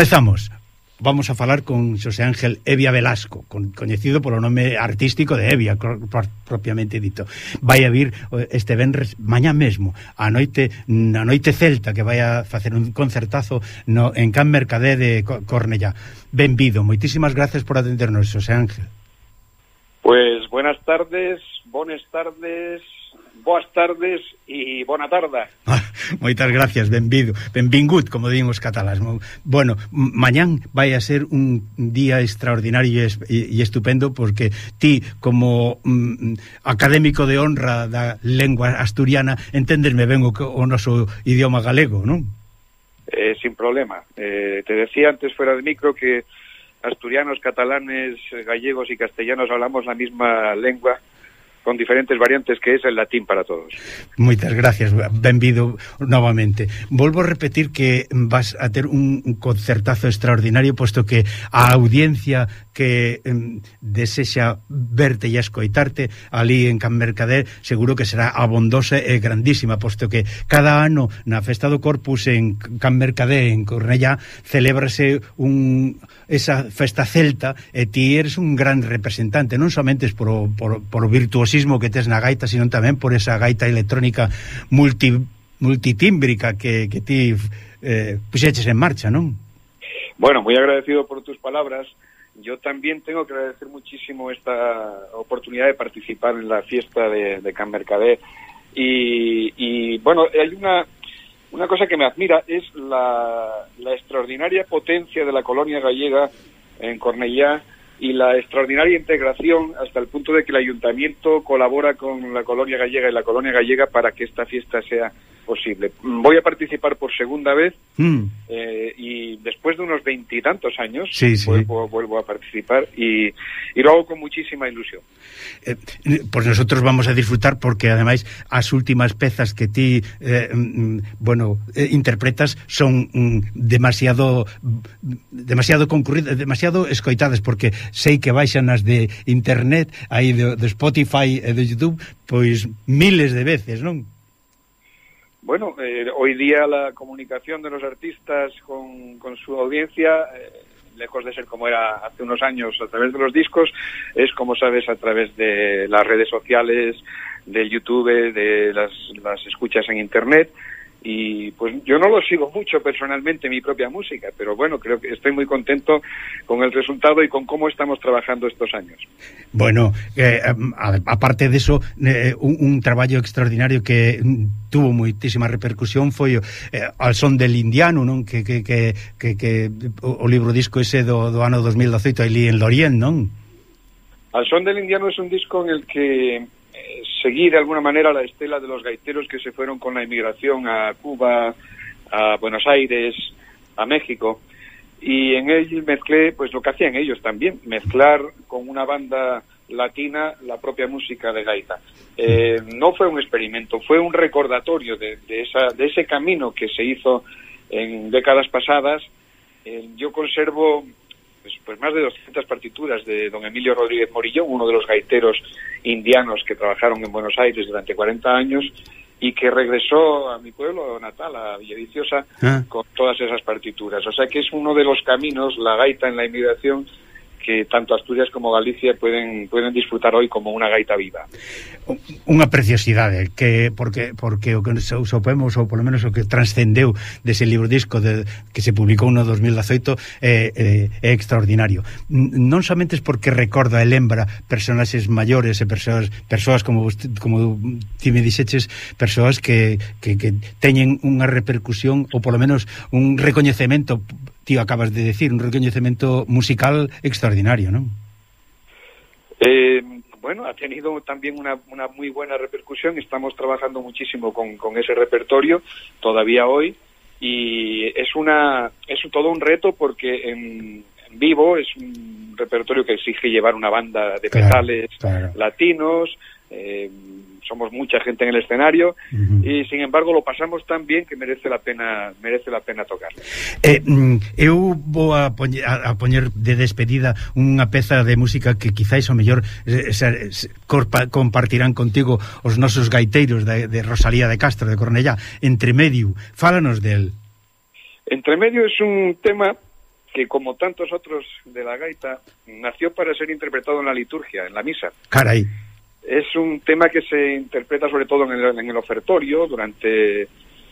J: Comezamos. Vamos a falar con Xosé Ángel Evia Velasco, con, coñecido polo nome artístico de Evia, pro, propiamente dito. Vai a vir este venres mañá mesmo, a noite na noite celta que vai a facer un concertazo no en Can Mercadé de Cornellá. Benvido, moitísimas gracias por atendernos, Xosé Ángel.
K: Pues buenas tardes, buenas tardes Boas tardes e bona tarda. *laughs*
J: Moitas gracias, benvido, benvingut, como din os catalás. Bueno, mañán vai a ser un día extraordinario e estupendo porque ti, como mm, académico de honra da lengua asturiana, enténdeme ben o, o noso idioma galego, non?
K: Eh, sin problema. Eh, te decía antes fuera de micro que asturianos, catalanes, gallegos y castellanos hablamos la misma lengua con diferentes variantes que es el latín para todos.
J: Moitas gracias, benvido novamente. Volvo a repetir que vas a ter un concertazo extraordinario posto que a audiencia que em, desexa verte e escoitarte ali en Can Mercader, seguro que será abondosa e grandísima, posto que cada ano na Festa do Corpus en Can Mercader, en Cornellá, celebrase un, esa festa celta e ti eres un gran representante, non somente por, por, por o virtuosismo que tes na gaita, sino tamén por esa gaita electrónica multi, multitímbrica que, que ti eh, puxeches en marcha, non?
K: Bueno, muy agradecido por tus palabras Yo también tengo que agradecer muchísimo esta oportunidad de participar en la fiesta de, de Can Mercader. Y, y bueno, hay una una cosa que me admira es la, la extraordinaria potencia de la colonia gallega en Cornellá y la extraordinaria integración hasta el punto de que el ayuntamiento colabora con la colonia gallega y la colonia gallega para que esta fiesta sea posible. Voy a participar por segunda vez mm. eh, y después de unos veintitantos años
J: sí, sí.
K: Vuelvo, vuelvo, a participar y, y, lo hago con muchísima ilusión.
J: Eh, pues nosotros vamos a disfrutar porque además as últimas pezas que ti eh, mm, mm, bueno, eh, interpretas son mm, demasiado mm, demasiado concurridas, demasiado escoitadas porque sei que baixan as de internet, aí de, de Spotify e de YouTube, pois miles de veces, non?
K: Bueno, eh, hoy día la comunicación de los artistas con, con su audiencia, eh, lejos de ser como era hace unos años a través de los discos, es como sabes a través de las redes sociales, del YouTube, de las, las escuchas en Internet y pues yo no lo sigo mucho personalmente mi propia música, pero bueno, creo que estoy muy contento con el resultado y con cómo estamos trabajando estos años.
J: Bueno, eh, aparte de eso, eh, un, un, traballo extraordinario que tuvo moitísima repercusión foi eh, al son del indiano, non? Que, que, que, que, que o libro disco ese do, do ano 2018 ali en Lorient, non?
K: Al son del indiano es un disco en el que seguir de alguna manera la estela de los gaiteros que se fueron con la inmigración a Cuba, a Buenos Aires, a México. Y en él mezclé pues lo que hacían ellos también, mezclar con una banda latina la propia música de gaita. Eh, no fue un experimento, fue un recordatorio de, de, esa, de ese camino que se hizo en décadas pasadas. Eh, yo conservo pues más de 200 partituras de don Emilio Rodríguez Morillón, uno de los gaiteros indianos que trabajaron en Buenos Aires durante 40 años y que regresó a mi pueblo natal, a Villaviciosa, ¿Ah? con todas esas partituras. O sea que es uno de los caminos, la gaita en la inmigración, que tanto Asturias como Galicia pueden pueden disfrutar hoy como unha gaita viva.
J: Unha preciosidade que porque porque o que supemos ou polo menos o que transcendeu dese libro disco de, que se publicou no 2018 é, é, é extraordinario. Non somente es porque recorda e lembra personaxes maiores e persoas persoas como como ti me dixeches, persoas que, que, que teñen unha repercusión ou polo menos un recoñecemento tío acabas de decir, un recoñecemento musical extraordinario, ¿no?
K: Eh, bueno, ha tenido también una, una, muy buena repercusión. Estamos trabajando muchísimo con, con ese repertorio todavía hoy y es una es todo un reto porque en, en vivo es un repertorio que exige llevar una banda de petales claro. latinos, eh, somos mucha gente en el escenario uh -huh. y sin embargo lo pasamos tan bien que merece la pena merece la pena tocar.
J: Eh, mm, eu vou a poñer, a, poñer de despedida unha peza de música que quizáis o mellor se, se, se corpa, compartirán contigo os nosos gaiteiros de, de Rosalía de Castro de Cornellá, Entre medio, fálanos del.
K: Entre medio es un tema que como tantos otros de la gaita nació para ser interpretado en la liturgia, en la misa.
J: Caray.
K: Es un tema que se interpreta sobre todo en el, en el ofertorio, durante,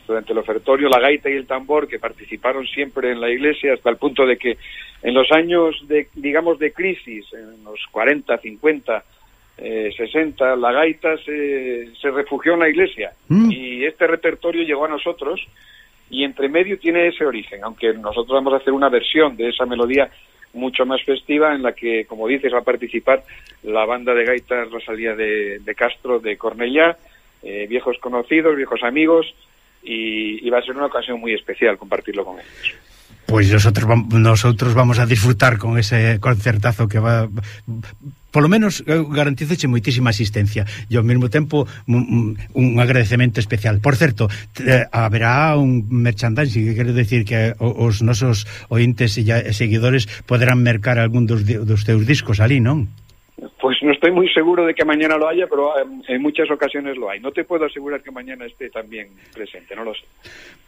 K: durante el ofertorio, la gaita y el tambor, que participaron siempre en la iglesia, hasta el punto de que en los años, de, digamos, de crisis, en los 40, 50, eh, 60, la gaita se, se refugió en la iglesia.
J: Mm.
K: Y este repertorio llegó a nosotros y entre medio tiene ese origen, aunque nosotros vamos a hacer una versión de esa melodía mucho más festiva en la que, como dices, va a participar la banda de gaitas Rosalía de, Castro de Cornellá, eh, viejos conocidos, viejos amigos, y, y va a ser una ocasión muy especial compartirlo con ellos.
J: pois nosotros, nosotros vamos a disfrutar con ese concertazo que va polo menos garantizoche moitísima asistencia e ao mesmo tempo un, un agradecemento especial. Por certo, haberá un merchandising, que quero decir que os nosos ointes e seguidores poderán mercar algún dos, dos teus discos ali, non?
K: Pues no estoy muy seguro de que mañana lo haya, pero eh, en muchas ocasiones lo hay. No te puedo asegurar que mañana esté también presente, no lo sé.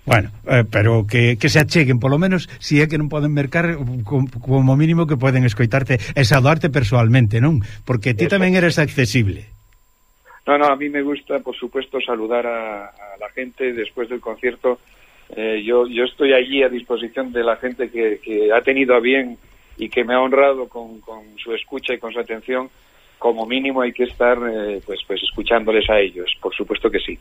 J: Bueno, eh, pero que, que se acheguen, polo menos, si é que non poden mercar, com, como mínimo que poden escoitarte e saudarte persoalmente, non? Porque ti tamén eres accesible.
K: No, no, a mí me gusta, por supuesto, saludar a, a la gente después del concierto. Eh, yo, yo estoy allí a disposición de la gente que, que ha tenido a bien y que me ha honrado con, con su escucha y con su atención. como mínimo hay que estar eh, pues, pues escuchándoles a ellos, por supuesto que sí.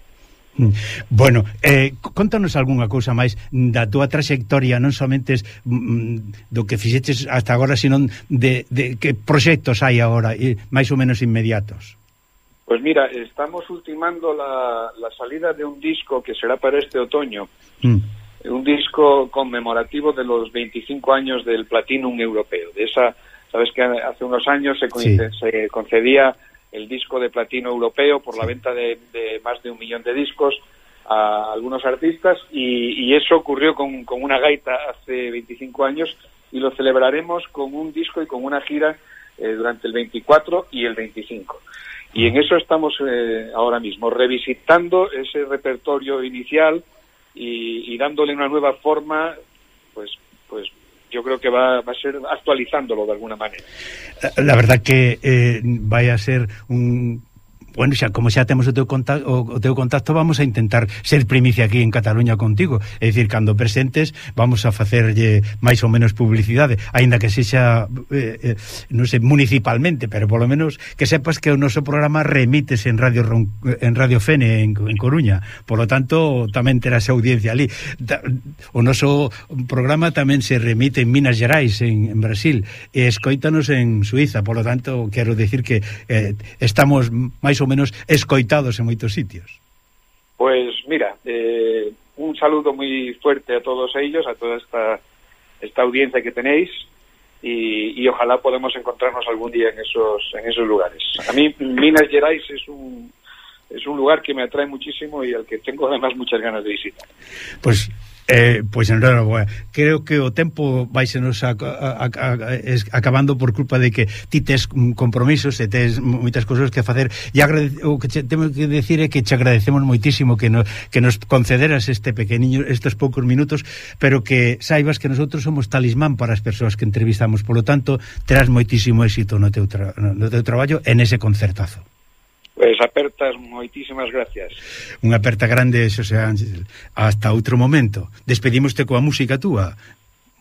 J: Mm. Bueno, eh, contanos algunha cousa máis da túa trayectoria, non somente mm, mm, do que fixeches hasta agora, sino de, de que proxectos hai agora, eh, máis ou menos inmediatos.
K: Pues mira, estamos ultimando la, la salida de un disco que será para este otoño,
J: mm.
K: un disco conmemorativo de los 25 años del Platinum Europeo, de esa sabes que hace unos años se,
J: Sí.
K: se concedía el disco de platino europeo por la venta de, de más de un millón de discos a algunos artistas y, y eso ocurrió con, con una gaita hace 25 años y lo celebraremos con un disco y con una gira eh, durante el 24 y el 25. Y en eso estamos eh, ahora mismo, revisitando ese repertorio inicial y, y dándole una nueva forma, pues, pues yo creo que va, va a ser actualizándolo de alguna manera.
J: Eh, La verdad que eh, vai a ser un bueno, xa como xa temos o teu contacto, o, o teu contacto vamos a intentar ser primicia aquí en Cataluña contigo, é dicir, cando presentes vamos a facerlle máis ou menos publicidade, aínda que sexa eh, eh, non sei, municipalmente, pero polo menos que sepas que o noso programa remites en Radio Ron, en Radio Fene en, en Coruña, polo tanto tamén terás audiencia ali. O noso programa tamén se remite en Minas Gerais en, en Brasil e escoítanos en Suiza, polo tanto quero decir que eh, estamos máis ou menos escoitados en moitos sitios.
K: Pois, pues, mira, eh, un saludo moi fuerte a todos ellos, a toda esta, esta audiencia que tenéis, y, y ojalá podamos encontrarnos algún día en esos, en esos lugares. A mí Minas Gerais es un, es un lugar que me atrae muchísimo y al que tengo además muchas ganas de visitar.
J: Pues Eh, pois enhorabuena. Creo que o tempo vai senos a, a, a, es, acabando por culpa de que ti tes compromisos e tes moitas cousas que facer. E agrade, o que che, temos que decir é que che agradecemos moitísimo que, no, que nos concederas este pequeniño estes poucos minutos, pero que saibas que nosotros somos talismán para as persoas que entrevistamos. Por lo tanto, terás moitísimo éxito no teu, tra, no teu traballo en ese concertazo.
K: Pues apertas, moitísimas gracias.
J: Unha aperta grande, Xosé Ángel. Hasta outro momento. Despedimoste coa música túa.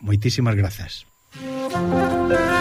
J: Moitísimas grazas. Música